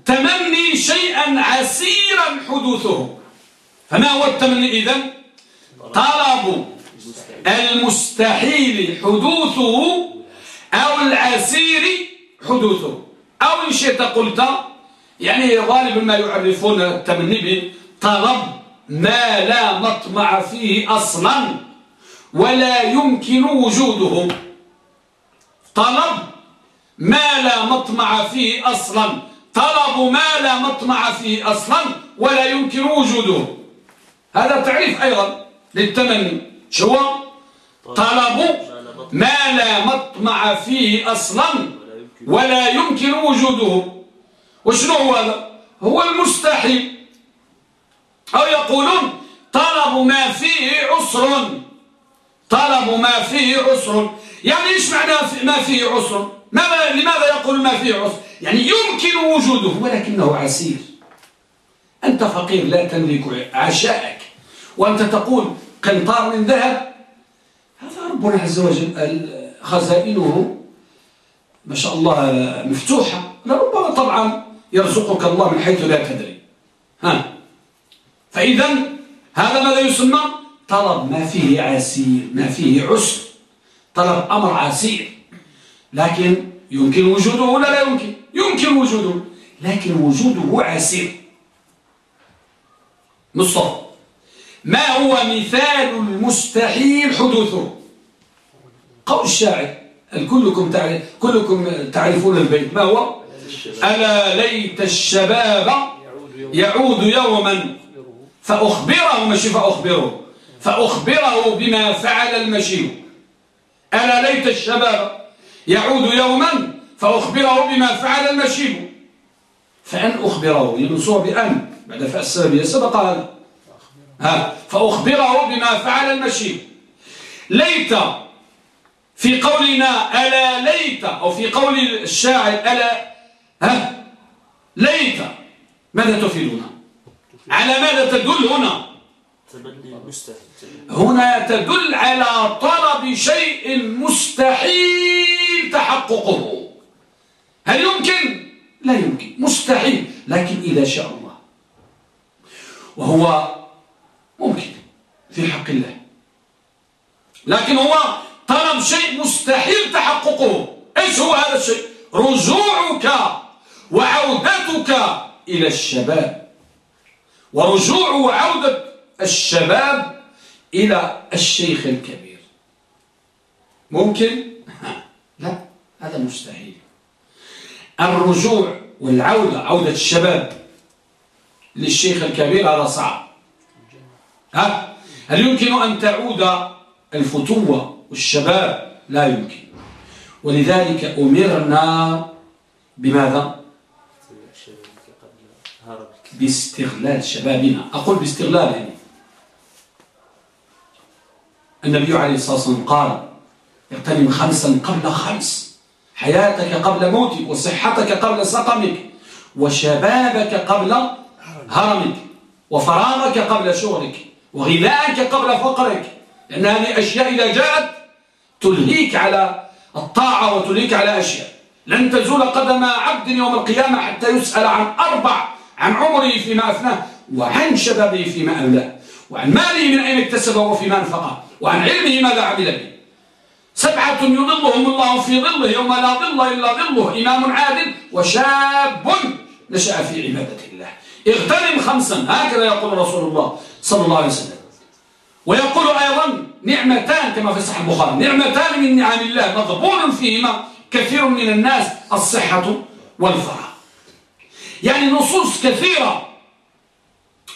تمني شيئا عسيرا حدوثه. فما هو التمني إذن؟ طلب المستحيل حدوثه أو العسير حدوثه. أو إن شئت قلت يعني غالبا ما يعرفون التمني بطلب ما لا مطمع فيه أصلا. ولا يمكن وجوده طلب ما لا مطمع فيه أصلا. طلب ما لا مطمع فيه أصلا ولا يمكن وجوده. هذا تعريف أيضا للتمني. شو طلب ما لا مطمع فيه أصلا ولا يمكن وجوده. وشنو هو هذا؟ هو المستحيل. أو يقولون طلب ما فيه عسر. طلب ما فيه عسر. يعني إيش معنى ما فيه عسر؟ ماذا لماذا يقول ما فيه عسر؟ يعني يمكن وجوده ولكنه عسير. أنت فقير لا تملك عشائك. وأنت تقول قنطار من ذهب. هذا ربنا عز وجل خزائنه ما شاء الله مفتوحة. لربما طبعا يرزقك الله من حيث لا تدري. ها؟ فإذا هذا ماذا يسمى؟ طلب ما فيه عسير ما فيه عسر. طلب أمر عسير. لكن يمكن وجوده ولا لا يمكن؟ يمكن وجوده. لكن وجوده عسير. مصطفى ما هو مثال المستحيل حدوثه؟ قول الشاعر كلكم تعرف كلكم تعرفون البيت. ما هو؟ ألا ليت الشباب يعود يوما فأخبره مشي فأخبره فأخبره بما فعل المشي ألا ليت الشباب يعود يوما فأخبره بما فعل المشي فأن أخبره ينصوه بأن بعد السببية سبق هذا فأخبره بما فعل المشي ليت في قولنا ألا ليت أو في قول الشاعر ألا ها ليت ماذا تفيدنا؟ على ماذا تدل هنا؟ هنا تدل على طلب شيء مستحيل تحققه. هل يمكن؟ لا يمكن. مستحيل. لكن إذا شاء الله. وهو ممكن في حق الله. لكن هو طلب شيء مستحيل تحققه. إيش هو هذا الشيء؟ رجوعك وعودتك إلى الشباب. ورجوع وعودة الشباب إلى الشيخ الكبير. ممكن؟ لا هذا مستحيل. الرجوع والعودة عودة الشباب للشيخ الكبير هذا صعب. ها؟ هل يمكن أن تعود الفتوة والشباب؟ لا يمكن. ولذلك أمرنا بماذا؟ باستغلال شبابنا. أقول باستغلال يعني. النبي عليه الصلاة والسلام قال اغتنم خمسا قبل خمس حياتك قبل موتك وصحتك قبل سقمك وشبابك قبل هرمك وفراغك قبل شغلك وغناءك قبل فقرك لأن هذه أشياء إذا جاءت تلهيك على الطاعة وتلهيك على أشياء. لن تزول قدم عبد يوم القيامة حتى يسأل عن أربع عن عمره فيما أفناه وعن شبابه فيما أولاه وعن ماله من أين اكتسبه وفيما أنفقه وعن علمه ماذا عمل به. سبعة يظلهم الله في ظله يوم لا ظل إلا ظله إمام عادل وشاب نشأ في عبادة الله. اغتنم خمسا هكذا يقول رسول الله صلى الله عليه وسلم. ويقول أيضا نعمتان كما في صحيح البخاري نعمتان من نعم الله مغبون فيهما كثير من الناس الصحة والفراغ يعني نصوص كثيرة.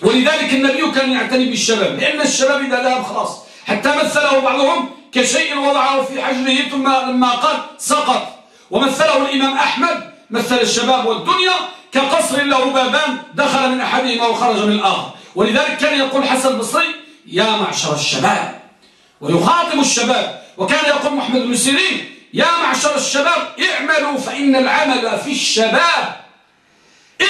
ولذلك النبي كان يعتني بالشباب لأن الشباب إذا ذهب خلاص حتى مثله بعضهم كشيء وضعه في حجره ثم لما قال سقط. ومثله الإمام أحمد مثل الشباب والدنيا كقصر له بابان دخل من أحدهما وخرج من الآخر. ولذلك كان يقول حسن البصري يا معشر الشباب. ويخاطب الشباب وكان يقول محمد بن سيرين يا معشر الشباب اعملوا فإن العمل في الشباب.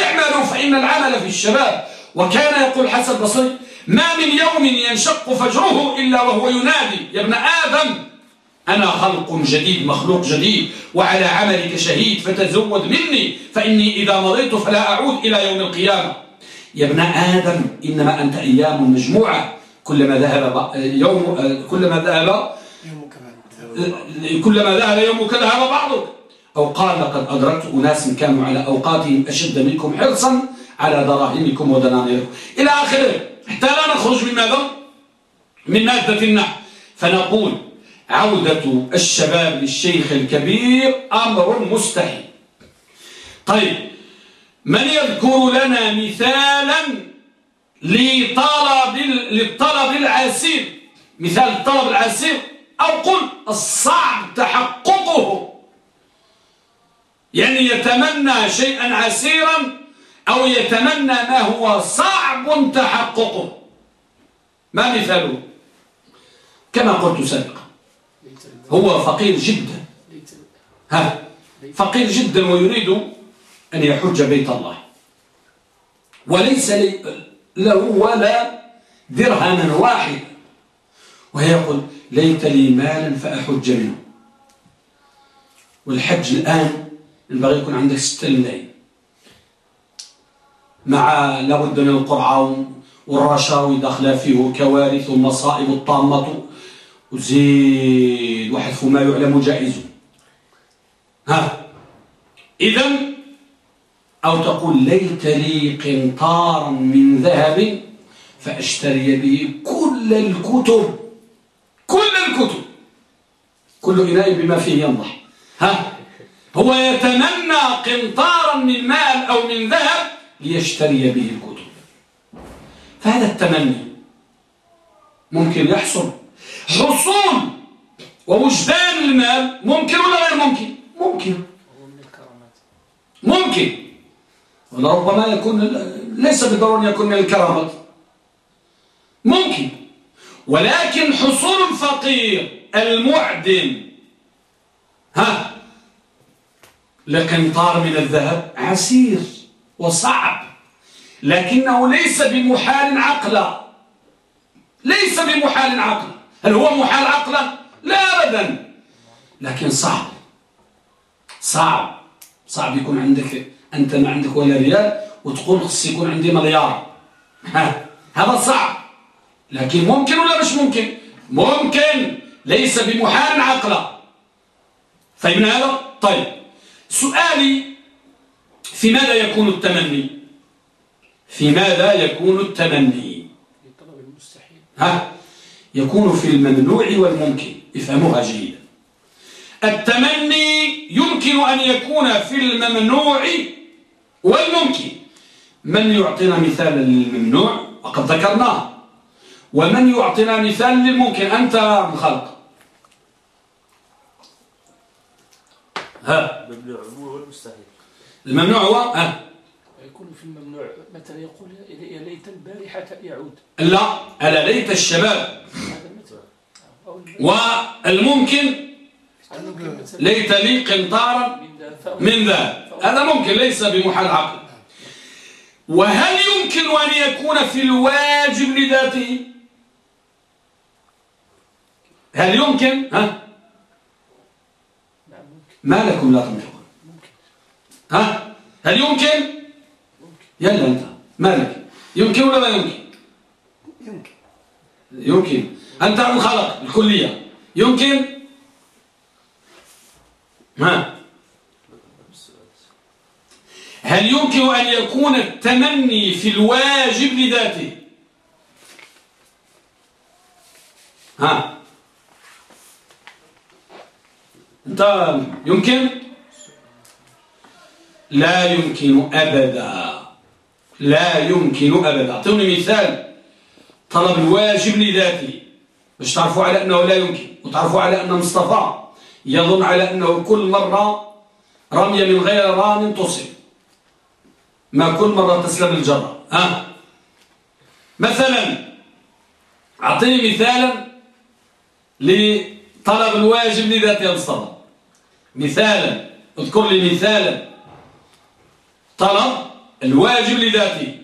اعملوا فإن العمل في الشباب. وكان يقول حسن البصري ما من يوم ينشق فجره إلا وهو ينادي يا ابن آدم أنا خلق جديد مخلوق جديد وعلى عملك شهيد فتزود مني فإني إذا مضيت فلا أعود إلى يوم القيامة. يا ابن آدم إنما أنت أيام مجموعة كلما ذهب يوم كلما ذهب كلما ذهب يومك ذهب بعضك. أو قال لقد أدركت أناس كانوا على أوقاتهم أشد منكم حرصا على دراهمكم ودنانيركم. إلى آخره. حتى لا نخرج من ماذا؟ من مادة النحو فنقول عودة الشباب للشيخ الكبير أمر مستحيل. طيب من يذكر لنا مثالا لطلب للطلب العسير؟ مثال الطلب العسير أو قل الصعب تحققه. يعني يتمنى شيئا عسيرا أو يتمنى ما هو صعب تحققه. ما مثاله؟ كما قلت سابقا هو فقير جدا. ها فقير جدا ويريد أن يحج بيت الله. وليس له ولا درهما واحد ويقول ليت لي مالا فأحج منه. والحج الآن ينبغي يكون عندك ستة ملايين. مع لابد من القرعة والرشاوي داخله فيه كوارث والمصائب الطامة. وزيد واحد فما يعلم جائزه ها. إذا أو تقول ليت لي قنطارا من ذهب فأشتري به كل الكتب. كل الكتب. كل إناء بما فيه ينضح. ها. هو يتمنى قنطارا من مال أو من ذهب ليشتري به الكتب. فهذا التمني ممكن يحصل. حصول ووجدان المال ممكن ولا غير ممكن؟ ممكن. ممكن. ولربما يكون ليس بالضرورة يكون من الكرامات. ممكن. ولكن حصول الفقير المعدم ها؟ لقنطار من الذهب؟ عسير. وصعب. لكنه ليس بمحال عقلا ليس بمحال عقلا هل هو محال عقلا لا أبدا. لكن صعب. صعب. صعب يكون عندك أنت ما عندك ولا ريال وتقول خص يكون عندي مليار. هذا صعب. لكن ممكن ولا مش ممكن؟ ممكن. ليس بمحال عقلا فإن هذا؟ طيب. سؤالي في ماذا يكون التمني؟ في ماذا يكون التمني؟ ها؟ يكون في الممنوع والممكن. افهموها جيدا. التمني يمكن أن يكون في الممنوع والممكن. من يعطينا مثالا للممنوع؟ وقد ذكرناه. ومن يعطينا مثال للممكن؟ أنت الخلق ها؟ الممنوع هو المستحيل الممنوع هو؟ ها. يكون في الممنوع. مثلا يقول يا ليت البارحة يعود. لا. ألا ليت الشباب. والممكن؟ ليت لي قنطارا من ذا هذا ممكن ليس بمحال عقل وهل يمكن أن يكون في الواجب لذاته؟ هل يمكن؟ ها؟ ما لكم لا تنطقون ها؟ هل يمكن؟ يلا انت مالك؟ يمكن ولا ما يمكن؟ يمكن. يمكن. أنت عن خلق الكلية. يمكن؟ ما هل يمكن أن يكون التمني في الواجب لذاته؟ ها؟ انت يمكن؟ لا يمكن أبدا. لا يمكن أبدا. أعطوني مثال. طلب الواجب لذاته. باش تعرفوا على أنه لا يمكن. وتعرفوا على أن مصطفى يظن على أنه كل مرة رمي من غير رام تصل. ما كل مرة تسلم الجرة. ها؟ مثلا أعطيني مثالا لطلب الواجب لذاته يا مصطفى. مثالا اذكر لي مثالا. طلب الواجب لذاته.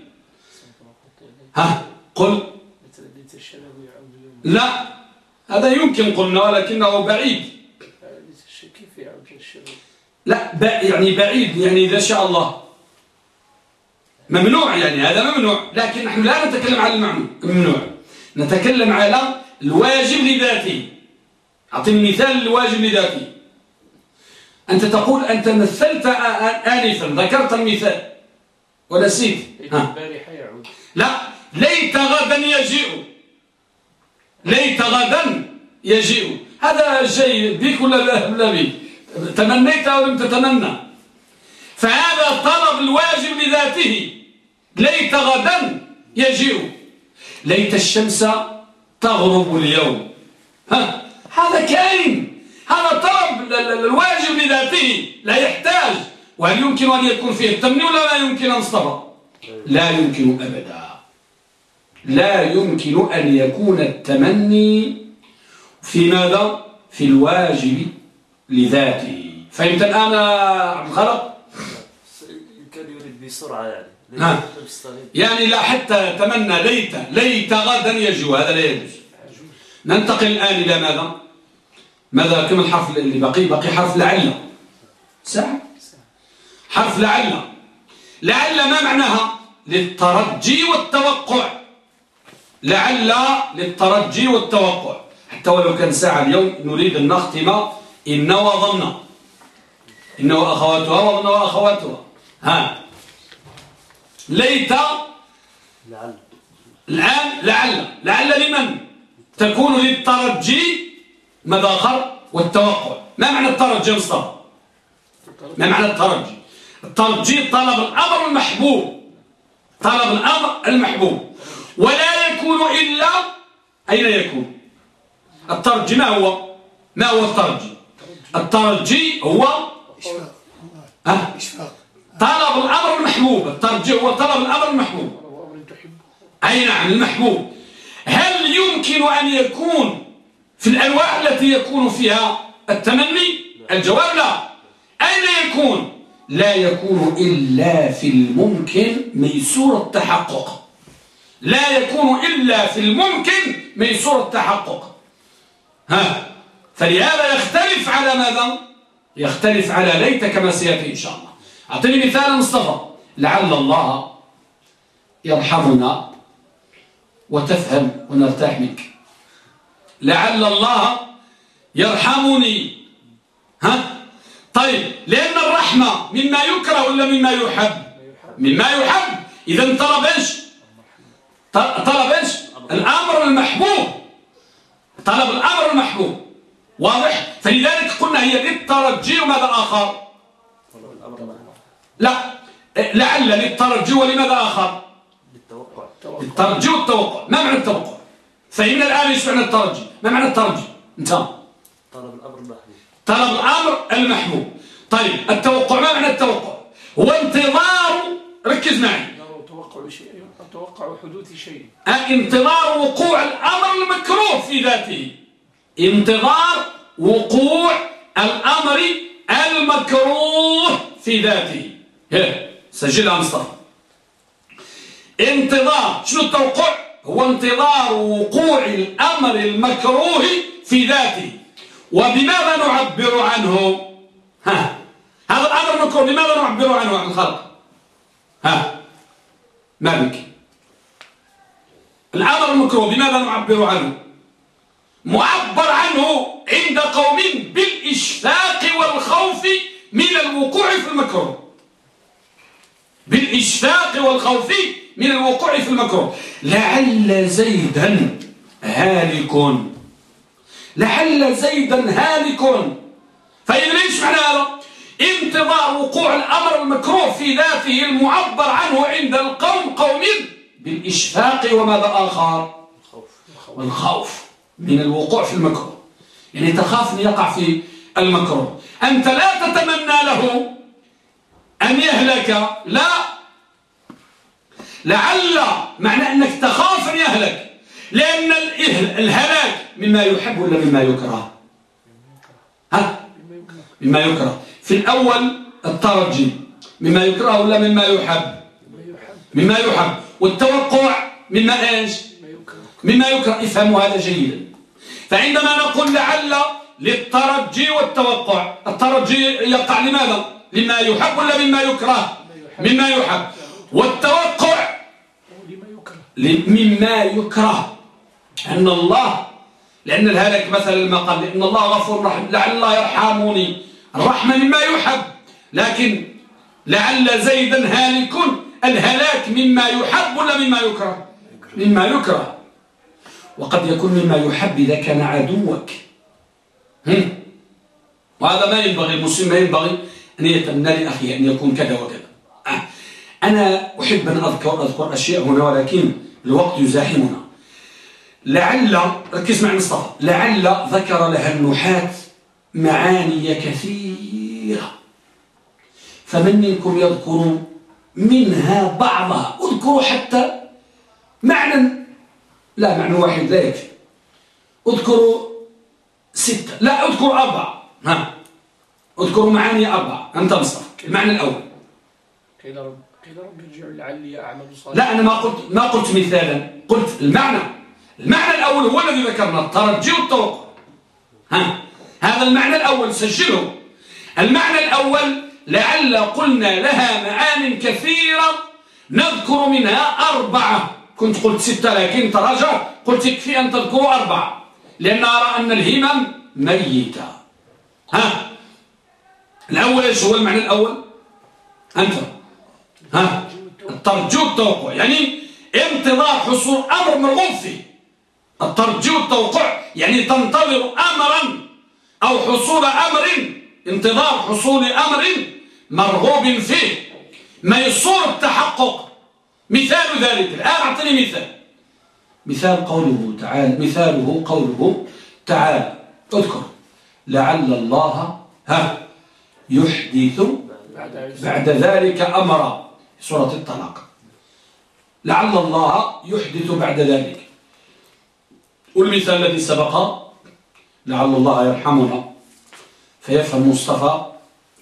ها قل. لا هذا يمكن قلنا ولكنه بعيد. لا يعني بعيد يعني إذا شاء الله. ممنوع يعني هذا ممنوع. لكن نحن لا نتكلم على الممنوع نتكلم على الواجب لذاته. أعطيني مثال الواجب لذاته. أنت تقول أنت مثلت آنفا ذكرت المثال. ونسيت. لا ليت غدا يجيء. ليت غدا يجيء. هذا جيد بك ولا لا؟ بك. تمنيت أو لم تتمنى. فهذا طلب الواجب لذاته. ليت غدا يجيء. ليت الشمس تغرب اليوم. ها هذا كائن. هذا طلب الواجب لذاته لا يحتاج وهل يمكن أن يكون فيه التمني ولا لا يمكن أن اصطبر لا يمكن أبدا. لا يمكن أن يكون التمني في ماذا؟ في الواجب لذاته. فهمت الآن عبد الخلق كان يريد بسرعة يعني. ها. يعني لا حتى تمنى ليت ليت غدا يجو هذا لا يجوز. ننتقل الآن إلى ماذا؟ ماذا كم الحرف اللي بقي بقي حرف لعل. ساعة حرف لعل. لعل ما معناها؟ للترجي والتوقع. لعل للترجي والتوقع. حتى ولو كان ساعة اليوم نريد أن نختم إن وظن إن وأخواتها وظن وأخواتها ها. ليت لعل. الآن لعل. لعل لمن؟ تكون للترجي ماذا آخر والتوقع. ما معنى الترجي يا مصطفى ما معنى الترجي الترجي طلب الأمر المحبوب. طلب الأمر المحبوب. ولا يكون إلا أين يكون؟ الترجي ما هو؟ ما هو الترجي الترجي هو أه؟ طلب الأمر المحبوب. الترجي هو طلب الأمر المحبوب. أي نعم المحبوب؟ هل يمكن أن يكون في الأنواع التي يكون فيها التمني الجواب لا. أين يكون؟ لا يكون إلا في الممكن ميسور التحقق لا يكون إلا في الممكن ميسور التحقق ها فلهذا يختلف على ماذا؟ يختلف على ليت كما سيأتي إن شاء الله. أعطيني مثال مصطفى. لعل الله يرحمنا وتفهم ونرتاح منك. لعل الله يرحمني. ها؟ طيب لأن الرحمة مما يكره ولا مما يحب؟ مما يحب. إذا طلب إيش؟ طلب إيش؟ الأمر المحبوب. طلب الأمر المحبوب. واضح؟ فلذلك قلنا هي للترجي وماذا آخر لا لعل للترجي ولماذا آخر. للتوقع. الترجي والتوقع. ما معنى التوقع. فهمنا الآن إيش معنى الترجي. ما معنى الترجي؟ انت طلب الأمر المحبوب طلب الأمر المحبوب طيب التوقع ما معنى التوقع؟ هو انتظار ركز معي. توقع شيء توقع حدوث شيء. انتظار وقوع الأمر المكروه في ذاته. انتظار وقوع الأمر المكروه في ذاته. سجلها مصطفى انتظار. شنو التوقع؟ هو انتظار وقوع الأمر المكروه في ذاته. وبماذا نعبر عنه؟ ها هذا الأمر المكروه بماذا نعبر عنه عن الخلق؟ ها ما بك؟ الأمر المكروه بماذا نعبر عنه؟ معبر عنه عند قوم بالإشفاق والخوف من الوقوع في المكروه. بالإشفاق والخوف من الوقوع في المكروه. لعل زيدا هالك. لعل زيدا هالك. فإذا ليش معنى هذا؟ انت انتظار وقوع الأمر المكروه في ذاته المعبر عنه عند القوم قوم بالإشفاق وماذا آخر؟ الخوف والخوف من الوقوع في المكروه. يعني تخاف أن يقع في المكروه. أنت لا تتمنى له أن يهلك. لا. لعل معنى أنك تخاف أن يهلك. لأن الهلاك مما يحب ولا مما يكره؟ ها؟ مما يكره. في الأول الترجي. مما يكره ولا مما يحب؟ مما يحب. والتوقع مما إيش؟ مما يكره. افهموا هذا جيدا. فعندما نقول لعل للترجي والتوقع الترجي يقع لماذا؟ لما يحب ولا مما يكره؟ مما يحب. والتوقع مما يكره. أن الله لأن الهلك مثلا ما قال إن الله غفور رحيم لعل الله يرحمني. الرحمة مما يحب. لكن لعل زيدا هالك الهلاك مما يحب ولا مما يكره؟ مما يكره. وقد يكون مما يحب إذا كان عدوك. وهذا ما ينبغي المسلم ما ينبغي أن يتمنى لأخيه أن يكون كذا وكذا. آه. أنا أحب أن أذكر, أذكر أشياء هنا ولكن الوقت يزاحمنا. لعل ركز مع مصطفى. لعل ذكر لها النحاة معاني كثيرة. فمن منكم يذكر منها بعضها. اذكروا حتى معنى لا معنى واحد لا يكفي. اذكروا ستة. لا اذكروا أربعة. ها. اذكروا معاني أربعة. أنت مصطفى. المعنى الأول. قيل رب قيل رب ارجع لعلي أعمل صالحا. لا أنا ما قلت ما قلت مثالا. قلت المعنى. المعنى الأول هو الذي ذكرنا. الترجي والتوقع ها؟ هذا المعنى الأول. سجله. المعنى الأول لعل قلنا لها معان كثيرة نذكر منها أربعة. كنت قلت ستة لكن تراجع. قلت يكفي أن تذكروا أربعة. لأن أرى أن الهمم ميتة. ها؟ الأول إيش هو المعنى الأول؟ أنت. ها؟ الترجي والتوقع يعني انتظار حصول أمر مرغوب فيه الترجي والتوقع يعني تنتظر أمرا أو حصول أمر. انتظار حصول أمر مرغوب فيه. ميسور التحقق. مثال ذلك. الآن أعطني مثال. مثال قوله تعالى مثاله قوله تعالى. اذكر. لعل الله ها؟ يحدث بعد ذلك أمرا سورة الطلاق. لعل الله يحدث بعد ذلك. والمثال الذي سبق. لعل الله يرحمنا. فيفهم مصطفى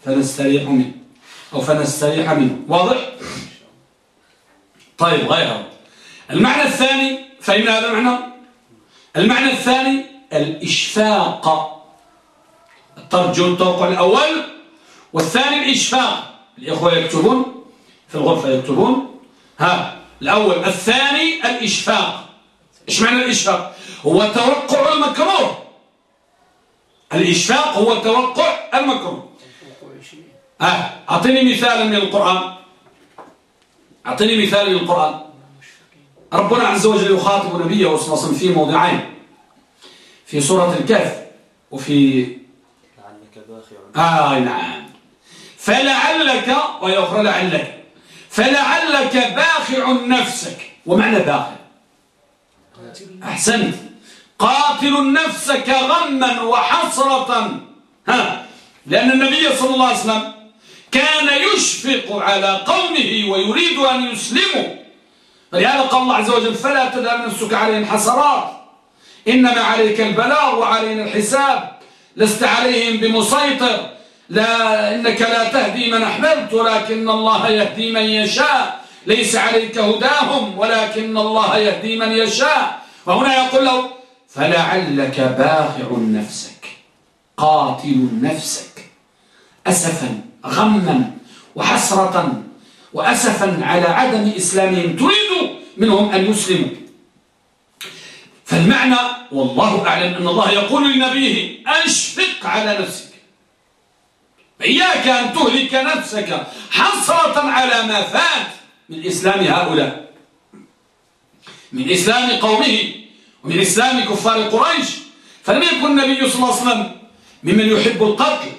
فنستريح منه. أو فنستريح منه. واضح؟ طيب غيره. المعنى الثاني فهمنا هذا المعنى؟ المعنى الثاني الإشفاق. الترجو التوقع الأول. والثاني الإشفاق الإخوة يكتبون في الغرفة يكتبون. ها الأول الثاني الإشفاق. إيش معنى الإشفاق؟ هو توقع المكروه. الإشفاق هو توقع المكروه. آه. أعطيني مثالا من القرآن. أعطيني مثال من القرآن. ربنا عز وجل يخاطب نبيه صلى الله عليه وسلم في موضعين. في سورة الكهف وفي لعلك باخع آه نعم. فلعلك وهي أخرى لعلك فلعلك باخع نفسك. ومعنى باخع؟ أحسنت. قاتل نفسك غما وحسرة. ها. لأن النبي صلى الله عليه وسلم كان يشفق على قومه ويريد أن يسلموا. فلهذا قال الله عز وجل فلا تذهب نفسك عليهم حسرات. إنما عليك البلاغ وعلينا الحساب. لست عليهم بمسيطر. لا إنك لا تهدي من أحببت ولكن الله يهدي من يشاء. ليس عليك هداهم ولكن الله يهدي من يشاء. وهنا يقول له فلعلك باخع نفسك قاتل نفسك أسفا غما وحسرة وأسفا على عدم إسلامهم. تريد منهم أن يسلموا. فالمعنى والله أعلم أن الله يقول لنبيه أشفق على نفسك. إياك أن تهلك نفسك حسرة على ما فات من إسلام هؤلاء. من إسلام قومه ومن إسلام كفار قريش. فلم يكن النبي صلى الله عليه وسلم ممن يحب القتل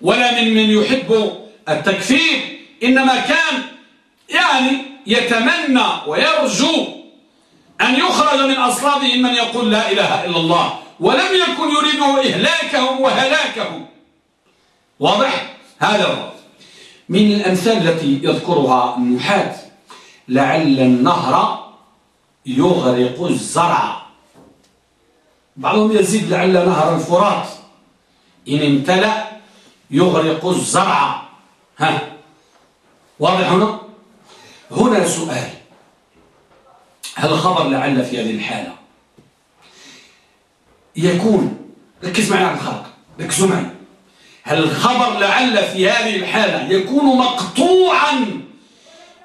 ولا من من يحب التكفير إنما كان يعني يتمنى ويرجو أن يخرج من أصلابهم من يقول لا إله إلا الله ولم يكن يريده إهلاكهم وهلاكهم. واضح؟ هذا هو. من الأمثال التي يذكرها النحاة لعل النهر يغرق الزرع. بعضهم يزيد لعل نهر الفرات. إن امتلأ يغرق الزرع. ها واضح هنا؟ هنا سؤال. هل الخبر لعل في هذه الحالة؟ يكون ركز معي على الخلق. ركزوا معي. الخبر لعل في هذه الحالة يكون مقطوعا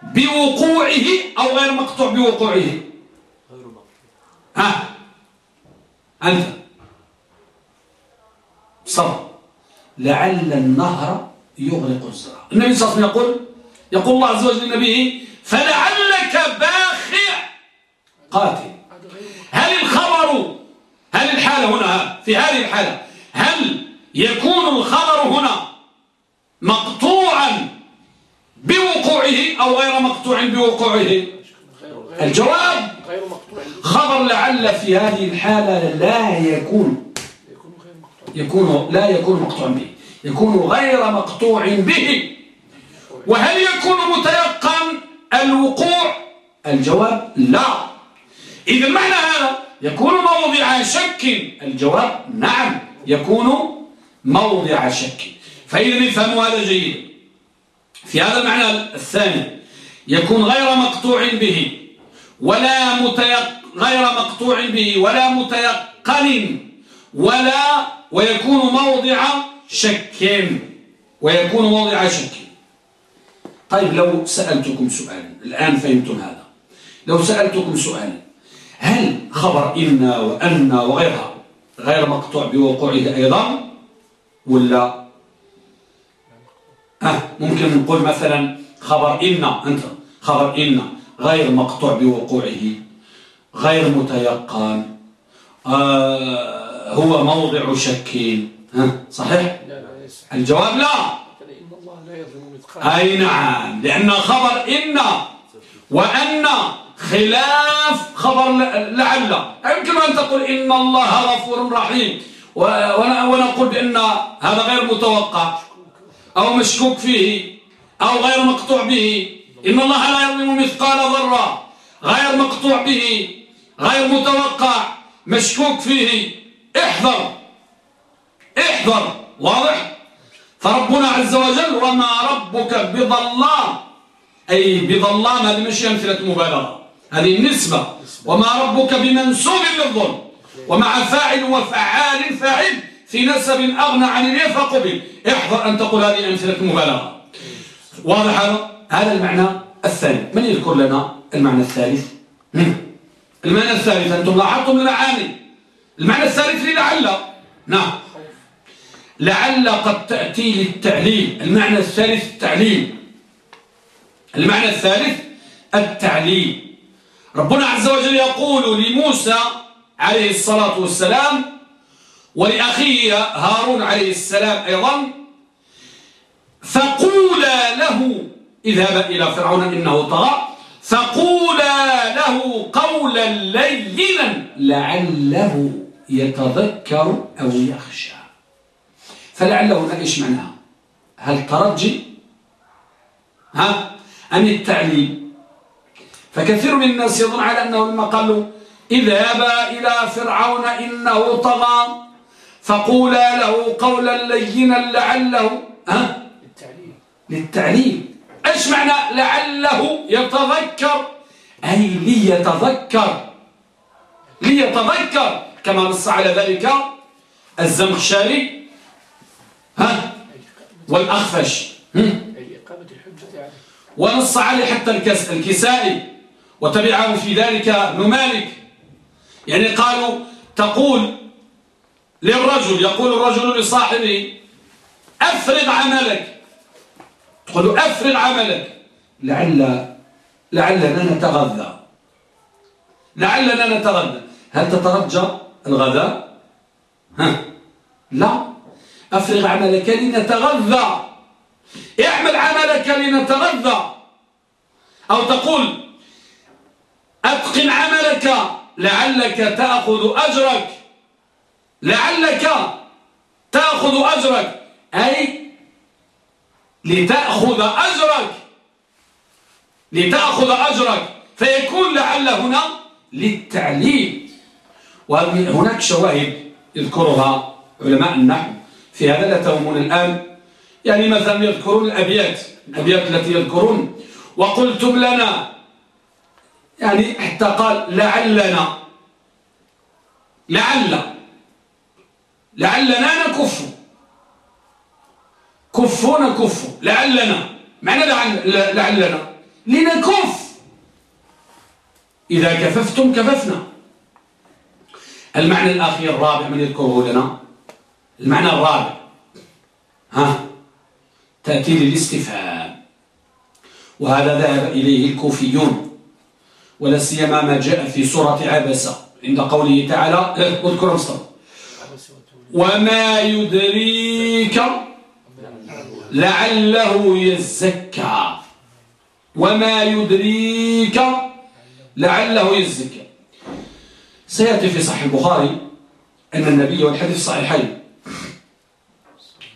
بوقوعه أو غير مقطوع بوقوعه. غير مقطوع ها؟ أنت. صبر. لعل النهر يغرق الزرع. النبي صلى الله عليه وسلم يقول يقول الله عز وجل لنبيه فلعلك باخع. قاتل. هل الخبر هل الحالة هنا في هذه الحالة هل يكون الخبر هنا مقطوعا بوقوعه أو غير مقطوع بوقوعه. الجواب خبر لعل في هذه الحالة لا يكون يكون لا يكون مقطوع به يكون غير مقطوع به. وهل يكون متيقن الوقوع؟ الجواب لا. إذا معنى هذا يكون موضع شك. الجواب نعم يكون موضع شك. فإذا نفهم هذا جيدا. في هذا المعنى الثاني يكون غير مقطوع به ولا متيق غير مقطوع به ولا متيقن ولا ويكون موضع شك. ويكون موضع شك. طيب لو سألتكم سؤالا الآن فهمتم هذا. لو سألتكم سؤالا هل خبر إن وأن وغيرها غير مقطوع بوقوعه أيضا؟ ولا؟ أه ممكن نقول مثلا خبر إن أنت خبر إن غير مقطوع بوقوعه غير متيقن آه هو موضع شك. ها صحيح؟ الجواب لا. أي نعم لأن خبر إن وأن خلاف خبر لعل. يمكن أن تقول إن الله غفور رحيم. ونقول بأن هذا غير متوقع أو مشكوك فيه أو غير مقطوع به. إن الله لا يظلم مثقال ذرة. غير مقطوع به. غير متوقع. مشكوك فيه. احذر. احذر. واضح؟ فربنا عز وجل وما ربك بظلام. أي بظلام هذه مش أمثلة مبالغة. هذه النسبة. وما ربك بمنسوب للظلم. ومع فاعل وفعال فاعل في نسب أغنى عن الياء به احذر أن تقول هذه أمثلة مبالغة. واضح هذا؟ هذا المعنى الثاني. من يذكر لنا المعنى الثالث؟ المعنى الثالث أنتم لاحظتم المعاني المعنى الثالث لعل نعم. لعل قد تأتي للتعليل. المعنى الثالث التعليل. المعنى الثالث التعليل. ربنا عز وجل يقول لموسى عليه الصلاة والسلام ولأخيه هارون عليه السلام أيضا فقولا له اذهب إلى فرعون إنه طغى فقولا له قولا لينا لعله يتذكر أو يخشى. فلعله هنا إيش معناها هل ترجي؟ ها؟ أم التعليم فكثير من الناس يظن على أنه لما قالوا اذهبا إلى فرعون إنه طغى فقولا له قولا لينا لعله ها؟ للتعليم للتعليم إيش معنى لعله يتذكر؟ أي ليتذكر. ليتذكر. كما نص على ذلك الزمخشري ها؟ والأخفش. ونص عليه حتى الكسائي. وتبعه في ذلك ابن مالك يعني قالوا تقول للرجل يقول الرجل لصاحبه أفرغ عملك. تقول أفرغ عملك. لعل لعلنا نتغذى. لعلنا نتغذى. هل تترجى الغذاء؟ ها؟ لا. أفرغ عملك لنتغذى. اعمل عملك لنتغذى. أو تقول أتقن عملك لعلك تأخذ أجرك. لعلك تأخذ أجرك. أي لتأخذ أجرك. لتأخذ أجرك. فيكون لعل هنا للتعليل وهناك شواهد يذكرها علماء النحو. في هذا لا تهمون الآن. يعني مثلا يذكرون الأبيات. الأبيات التي يذكرون. وقلتم لنا يعني حتى قال لعلنا لعل لعلنا نكف. كفوا نكف لعلنا. معنى لعلنا. لنكف. إذا كففتم كففنا. المعنى الأخير الرابع من يذكره لنا المعنى الرابع. ها؟ تأتي للاستفهام. وهذا ذهب إليه الكوفيون. ولا سيما ما جاء في سورة عبسة. عند قوله تعالى اذكر مصطفى. وما يدريك لعله يزكى. وما يدريك لعله يزكى. سيأتي في صحيح البخاري أن النبي والحديث صحيحين.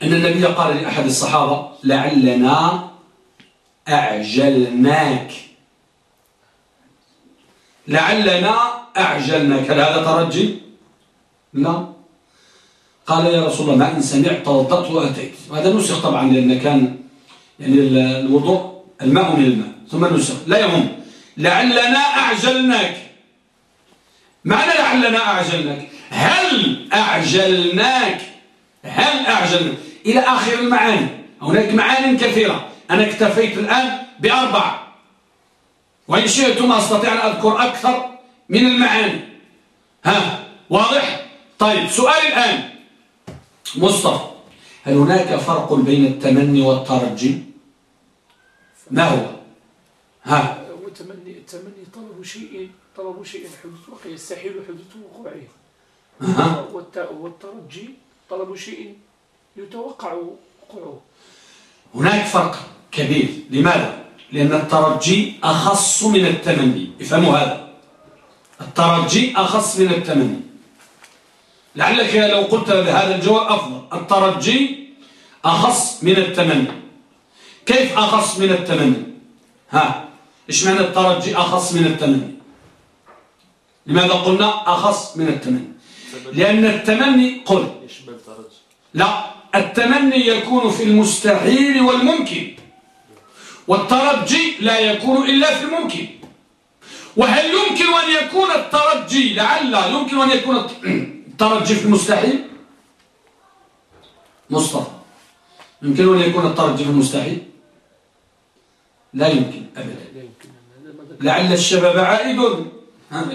أن النبي قال لأحد الصحابة لعلنا أعجلناك. لعلنا أعجلناك هل هذا ترجي؟ لا. قال يا رسول الله ما إن سمعت توضأت وأتيت. وهذا نسخ طبعا لأن كان يعني الوضوء الماء من الماء ثم نسخ. لا يهم. لعلنا أعجلناك. معنى لعلنا أعجلناك؟ هل أعجلناك؟ هل أعجلناك؟ إلى آخر المعاني. هناك معاني كثيرة. أنا اكتفيت الآن بأربع وإن شئتم أستطيع أن أذكر أكثر من المعاني. ها واضح؟ طيب سؤال الآن. مصطفى هل هناك فرق بين التمني والترجي؟ ما هو؟ ها. التمني التمني طلب شيء طلب شيء حدوث يستحيل حدوث وقوعه. والترجي طلب شيء يتوقع وقوعه. هناك فرق كبير. لماذا؟ لأن الترجي أخص من التمني. افهموا هذا. الترجي أخص من التمني. لعلك لو قلت هذا الجواب أفضل. الترجي أخص من التمني. كيف أخص من التمني؟ ها إيش معنى الترجي أخص من التمني؟ لماذا قلنا أخص من التمني؟ لأن التمني قل. لا التمني يكون في المستحيل والممكن. والترجي لا يكون إلا في الممكن. وهل يمكن أن يكون الترجي لعل يمكن أن يكون الترجي في المستحيل؟ مصطفى يمكن أن يكون الترجي في المستحيل؟ لا يمكن أبدا. لعل الشباب عائد.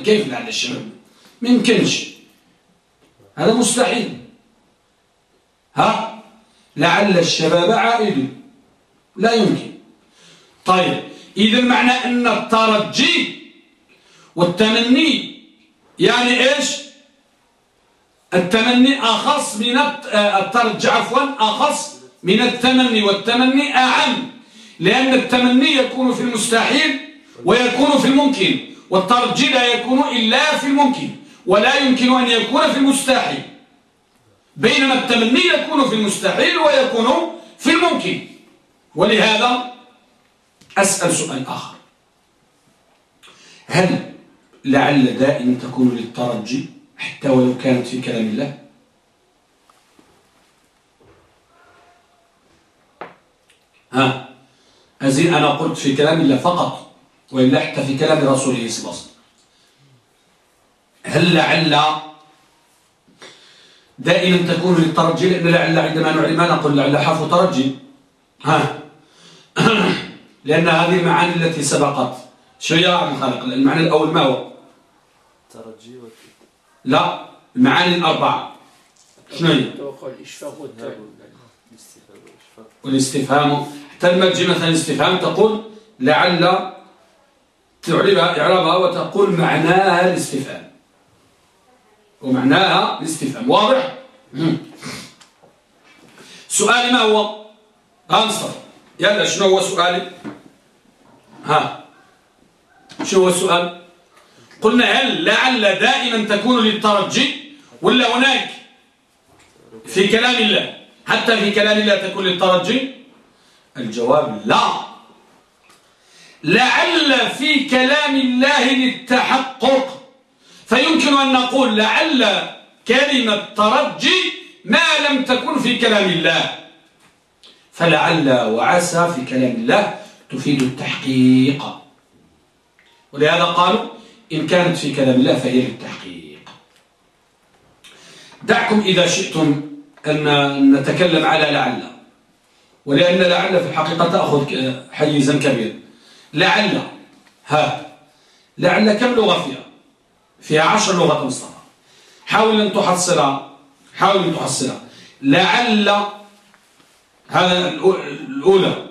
كيف لعل الشباب؟ ممكنش هذا مستحيل. ها؟ لعل الشباب عائد. لا يمكن. طيب إذا معنى أن الترجي والتمني يعني إيش؟ التمني أخص من آه، الترجي عفوا أخص من التمني والتمني أعم لأن التمني يكون في المستحيل ويكون في الممكن والترجي لا يكون إلا في الممكن ولا يمكن أن يكون في المستحيل بينما التمني يكون في المستحيل ويكون في الممكن. ولهذا أسأل سؤال آخر. هل لعل دائما تكون للترجي حتى ولو كانت في كلام الله؟ ها؟ أزين أنا قلت في كلام الله فقط وإلا حتى في كلام رسوله صلى الله عليه وسلم. هل لعل دائما تكون للترجي؟ لأن لعل عندما نعلم نقول لعل حرف ترجي. ها؟ لأن هذه المعاني التي سبقت. شياع الخلق المعنى الأول ما هو؟ ترجي لا المعاني الأربعة. شنو هي؟ والاستفهام. حتى لما تجي مثلا الاستفهام تقول لعل تعربها إعرابها وتقول معناها الاستفهام. ومعناها الاستفهام. واضح؟ سؤالي ما هو؟ أنصر يلا شنو هو سؤالي؟ ها. شنو هو السؤال؟ قلنا هل لعل دائما تكون للترجي ولا هناك؟ في كلام الله. حتى في كلام الله تكون للترجي؟ الجواب لا. لعل في كلام الله للتحقق. فيمكن أن نقول لعل كلمة ترجي ما لم تكن في كلام الله. فلعل وعسى في كلام الله تفيد التحقيق. ولهذا قالوا إن كانت في كلام الله فهي للتحقيق. دعكم إذا شئتم أن نتكلم على لعل. ولأن لعل في الحقيقة تأخذ حيزا كبيرا. لعل ها لعل كم لغة فيها؟ فيها عشر لغات مصطفى. حاول أن تحصلها حاول أن تحصلها لعل هذا الأولى.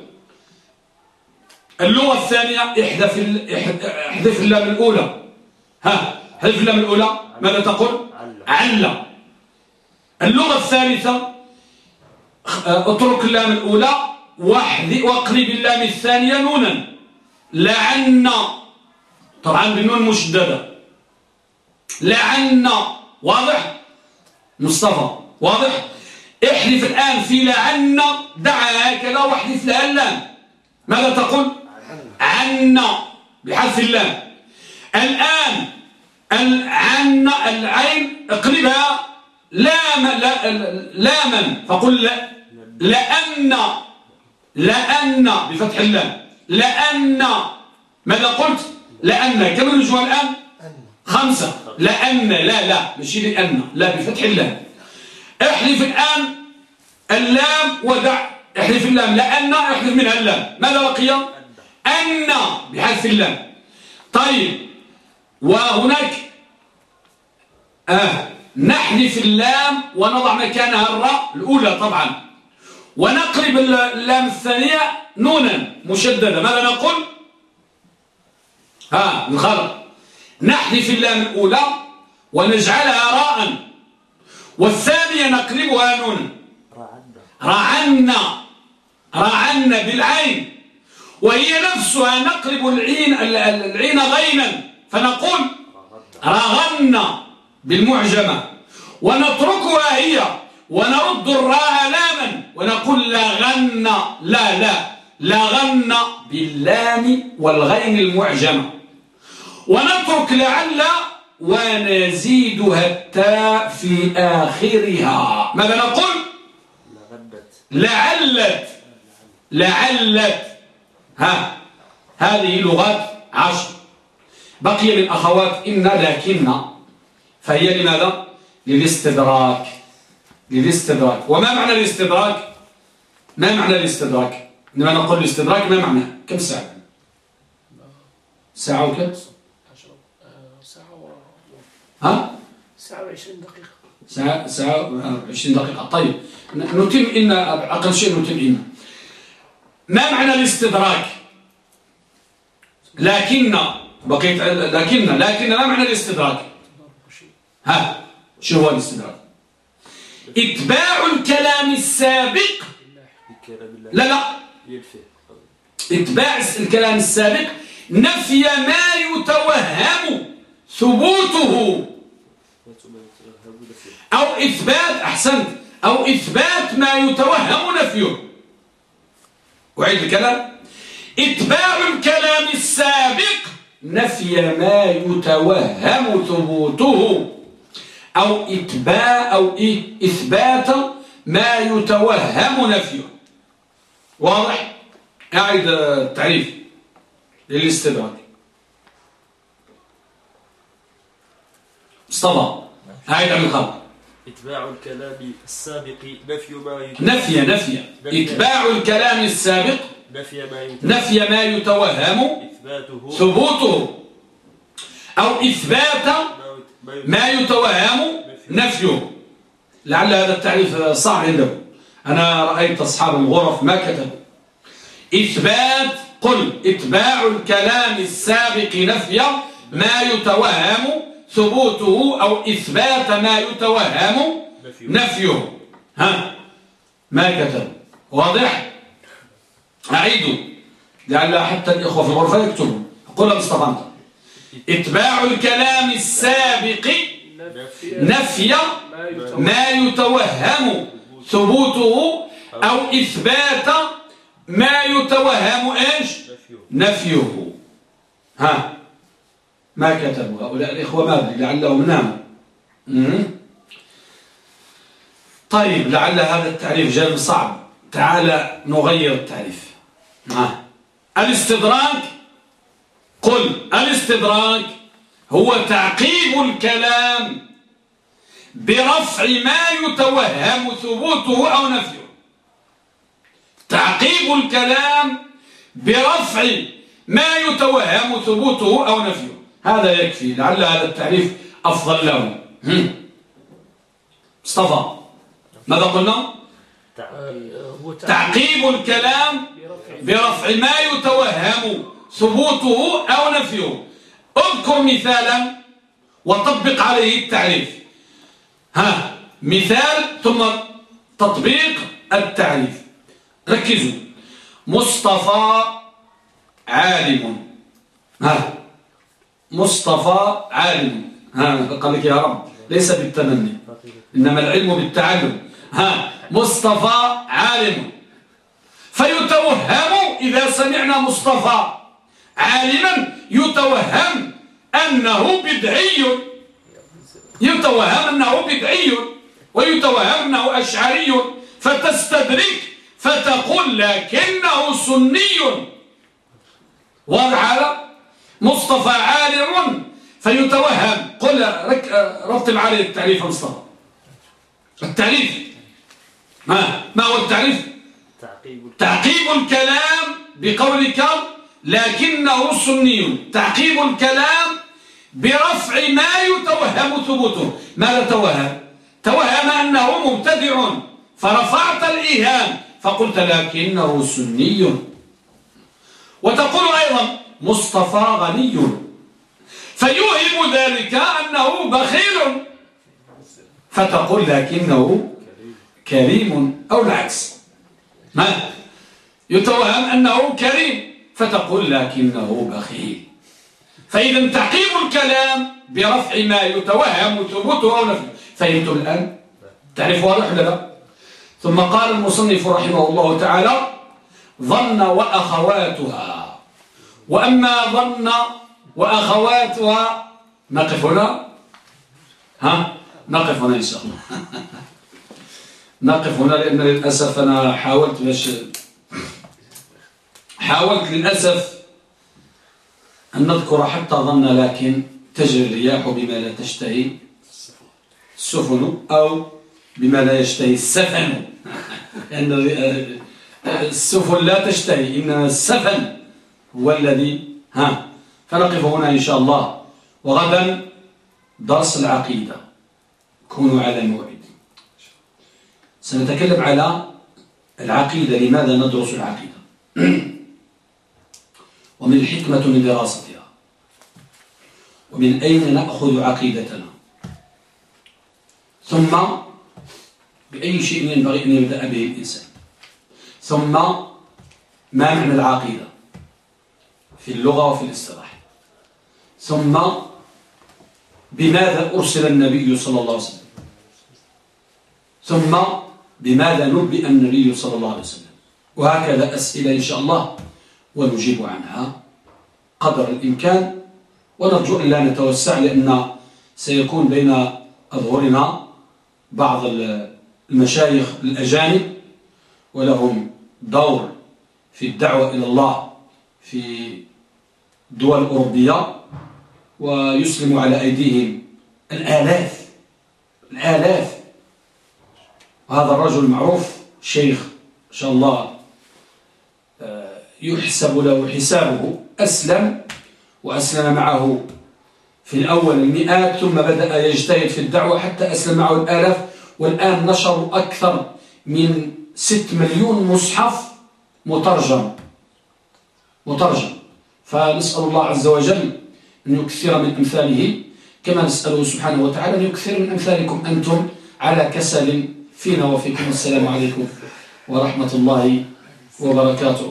اللغة الثانية احذف احذف اللام الأولى. ها احذف اللام الأولى. ماذا تقول؟ عل اللغة الثالثة اترك اللام الأولى واقرب اللام الثانية نونا. لعن طبعا بالنون مشددة. لعن واضح؟ مصطفى واضح؟ احذف الآن في لعن. دعا هكذا واحذف لها اللام ماذا تقول؟ عنا بحذف اللام. الآن عن العين اقلبها لام لاما. فقل لأن لأن بفتح اللام. لأن. ماذا قلت؟ لأن. كم الوجوه الآن؟ خمسة. لأن. لا لا. ماشي لأن. لا بفتح اللام. احذف الآن اللام ودع. احذف اللام. لأن. احذف منها اللام. ماذا بقي؟ أن بحذف اللام طيب وهناك آه نحذف اللام ونضع مكانها الراء الأولى طبعا. ونقلب اللام الثانية نونا مشددة. ماذا نقول؟ ها الخلق نحذف اللام الأولى ونجعلها راء. والثانية نقلبها نونا. رعنا رعنا بالعين. وهي نفسها نقلب العين العين غينا. فنقول رغنا بالمعجمة. ونتركها هي. ونرد الراء لاما. ونقول لغن لا لا. لغن باللام والغين المعجمة. ونترك لعل ونزيدها التاء في آخرها. ماذا نقول؟ لعلت. لعلت. ها هذه لغات عشر. بقي من أخوات إن لكن فهي لماذا؟ للاستدراك. للاستدراك. وما معنى الاستدراك؟ ما معنى الاستدراك؟ عندما نقول الاستدراك ما معنى؟ كم ساعة؟ ساعة وكم؟ ساعة ها؟ ساعة وعشرين دقيقة. ساعة ساعة وعشرين دقيقة. طيب نتم إن أقل شيء نتم إن. ما معنى الاستدراك؟ لكن بقيت لكن لكن ما معنى الاستدراك؟ ها شو هو الاستدراك؟ إتباع الكلام السابق. لا لا. إتباع الكلام السابق نفي ما يتوهم ثبوته. أو إثبات أحسنت. أو إثبات ما يتوهم نفيه. أعيد الكلام. إتباع الكلام السابق نفي ما يتوهم ثبوته أو إتباع أو إثبات ما يتوهم نفيه. واضح؟ أعيد التعريف للاستدراك. مصطفى أعيد عن الخلق إتباع الكلام السابق. نفي ما نفي نفي. إتباع الكلام السابق. نفي ما نفي ما يتوهم. إثباته. ثبوته. أو إثبات ما يتوهم. نفيه. لعل هذا التعريف صعب عندهم أنا رأيت أصحاب الغرف ما كتبوا. إثبات قل إتباع الكلام السابق نفي ما يتوهم. ثبوته أو إثبات ما يتوهم نفيه. ها؟ ما كتب. واضح؟ أعيدوا لعل حتى الإخوة في الغرفة يكتبوا. قل مصطفى إتباع الكلام السابق نفي ما يتوهم. ثبوته أو إثبات ما يتوهم إيش؟ نفيه. ها؟ ما كتبوا هؤلاء الإخوة ما أدري لعلهم ناموا. طيب لعل هذا التعريف جانب صعب. تعال نغير التعريف. ها. الاستدراك قل الاستدراك هو تعقيب الكلام برفع ما يتوهم ثبوته أو نفيه. تعقيب الكلام برفع ما يتوهم ثبوته أو نفيه. هذا يكفي. لعل هذا التعريف أفضل له مصطفى ماذا قلنا؟ تعقيب الكلام برفع ما يتوهم ثبوته أو نفيه. اذكر مثالا وطبق عليه التعريف. ها مثال ثم تطبيق التعريف. ركزوا. مصطفى عالم. ها. مصطفى عالم. ها قال لك يا رب ليس بالتمني إنما العلم بالتعلم. ها مصطفى عالم. فيتوهم إذا سمعنا مصطفى عالما يتوهم أنه بدعي. يتوهم أنه بدعي ويتوهم أنه أشعري. فتستدرك فتقول لكنه سني. واضح هذا؟ مصطفى عالم فيتوهم. قل رتب عليه التعريف مصطفى. التعريف. ما ما هو التعريف؟ تعقيب الكلام. بقولك لكنه سني. تعقيب الكلام برفع ما يتوهم ثبوته. ماذا توهم؟ توهم أنه مبتدع. فرفعت الإيهام. فقلت لكنه سني. وتقول أيضا مصطفى غني. فيوهم ذلك أنه بخيل. فتقول لكنه كريم أو العكس. ما؟ يتوهم أنه كريم. فتقول لكنه بخيل. فإذا تعقيب الكلام برفع ما يتوهم ثبوته أو نفيه فهمتم الآن؟ تعرف واضح ولا لا؟ ثم قال المصنف رحمه الله تعالى ظن وأخواتها وأما ظن وأخواتها نقف هنا؟ ها؟ نقف هنا إن شاء الله. نقف هنا لأن للأسف أنا حاولت باش حاولت للأسف أن نذكر حتى ظن لكن تجري الرياح بما لا تشتهي السفن أو بما لا يشتهي السفن. لأن السفن لا تشتهي إن السفن هو الذي ها فنقف هنا إن شاء الله. وغدا درس العقيدة. كونوا على موعد. سنتكلم على العقيدة لماذا ندرس العقيدة؟ ومن الحكمة من دراستها. ومن أين نأخذ عقيدتنا؟ ثم بأي شيء ينبغي أن يبدأ به الإنسان. ثم ما معنى العقيدة؟ في اللغة وفي الاصطلاح. ثم بماذا أرسل النبي صلى الله عليه وسلم؟ ثم بماذا نبئ النبي صلى الله عليه وسلم؟ وهكذا أسئلة إن شاء الله ونجيب عنها قدر الإمكان. ونرجو أن لا نتوسع لأن سيكون بين أظهرنا بعض المشايخ الأجانب ولهم دور في الدعوة إلى الله في الدول الأوروبية ويسلم على أيديهم. الآلاف الآلاف. هذا الرجل معروف شيخ إن شاء الله آه، يحسب له حسابه أسلم وأسلم معه. في الأول المئات ثم بدأ يجتهد في الدعوة حتى أسلم معه الآلاف. والآن نشروا أكثر من ست مليون مصحف مترجم. مترجم. فنسأل الله عز وجل أن يكثر من أمثاله كما نسأله سبحانه وتعالى أن يكثر من أمثالكم أنتم على كسل فينا وفيكم. السلام عليكم ورحمة الله وبركاته.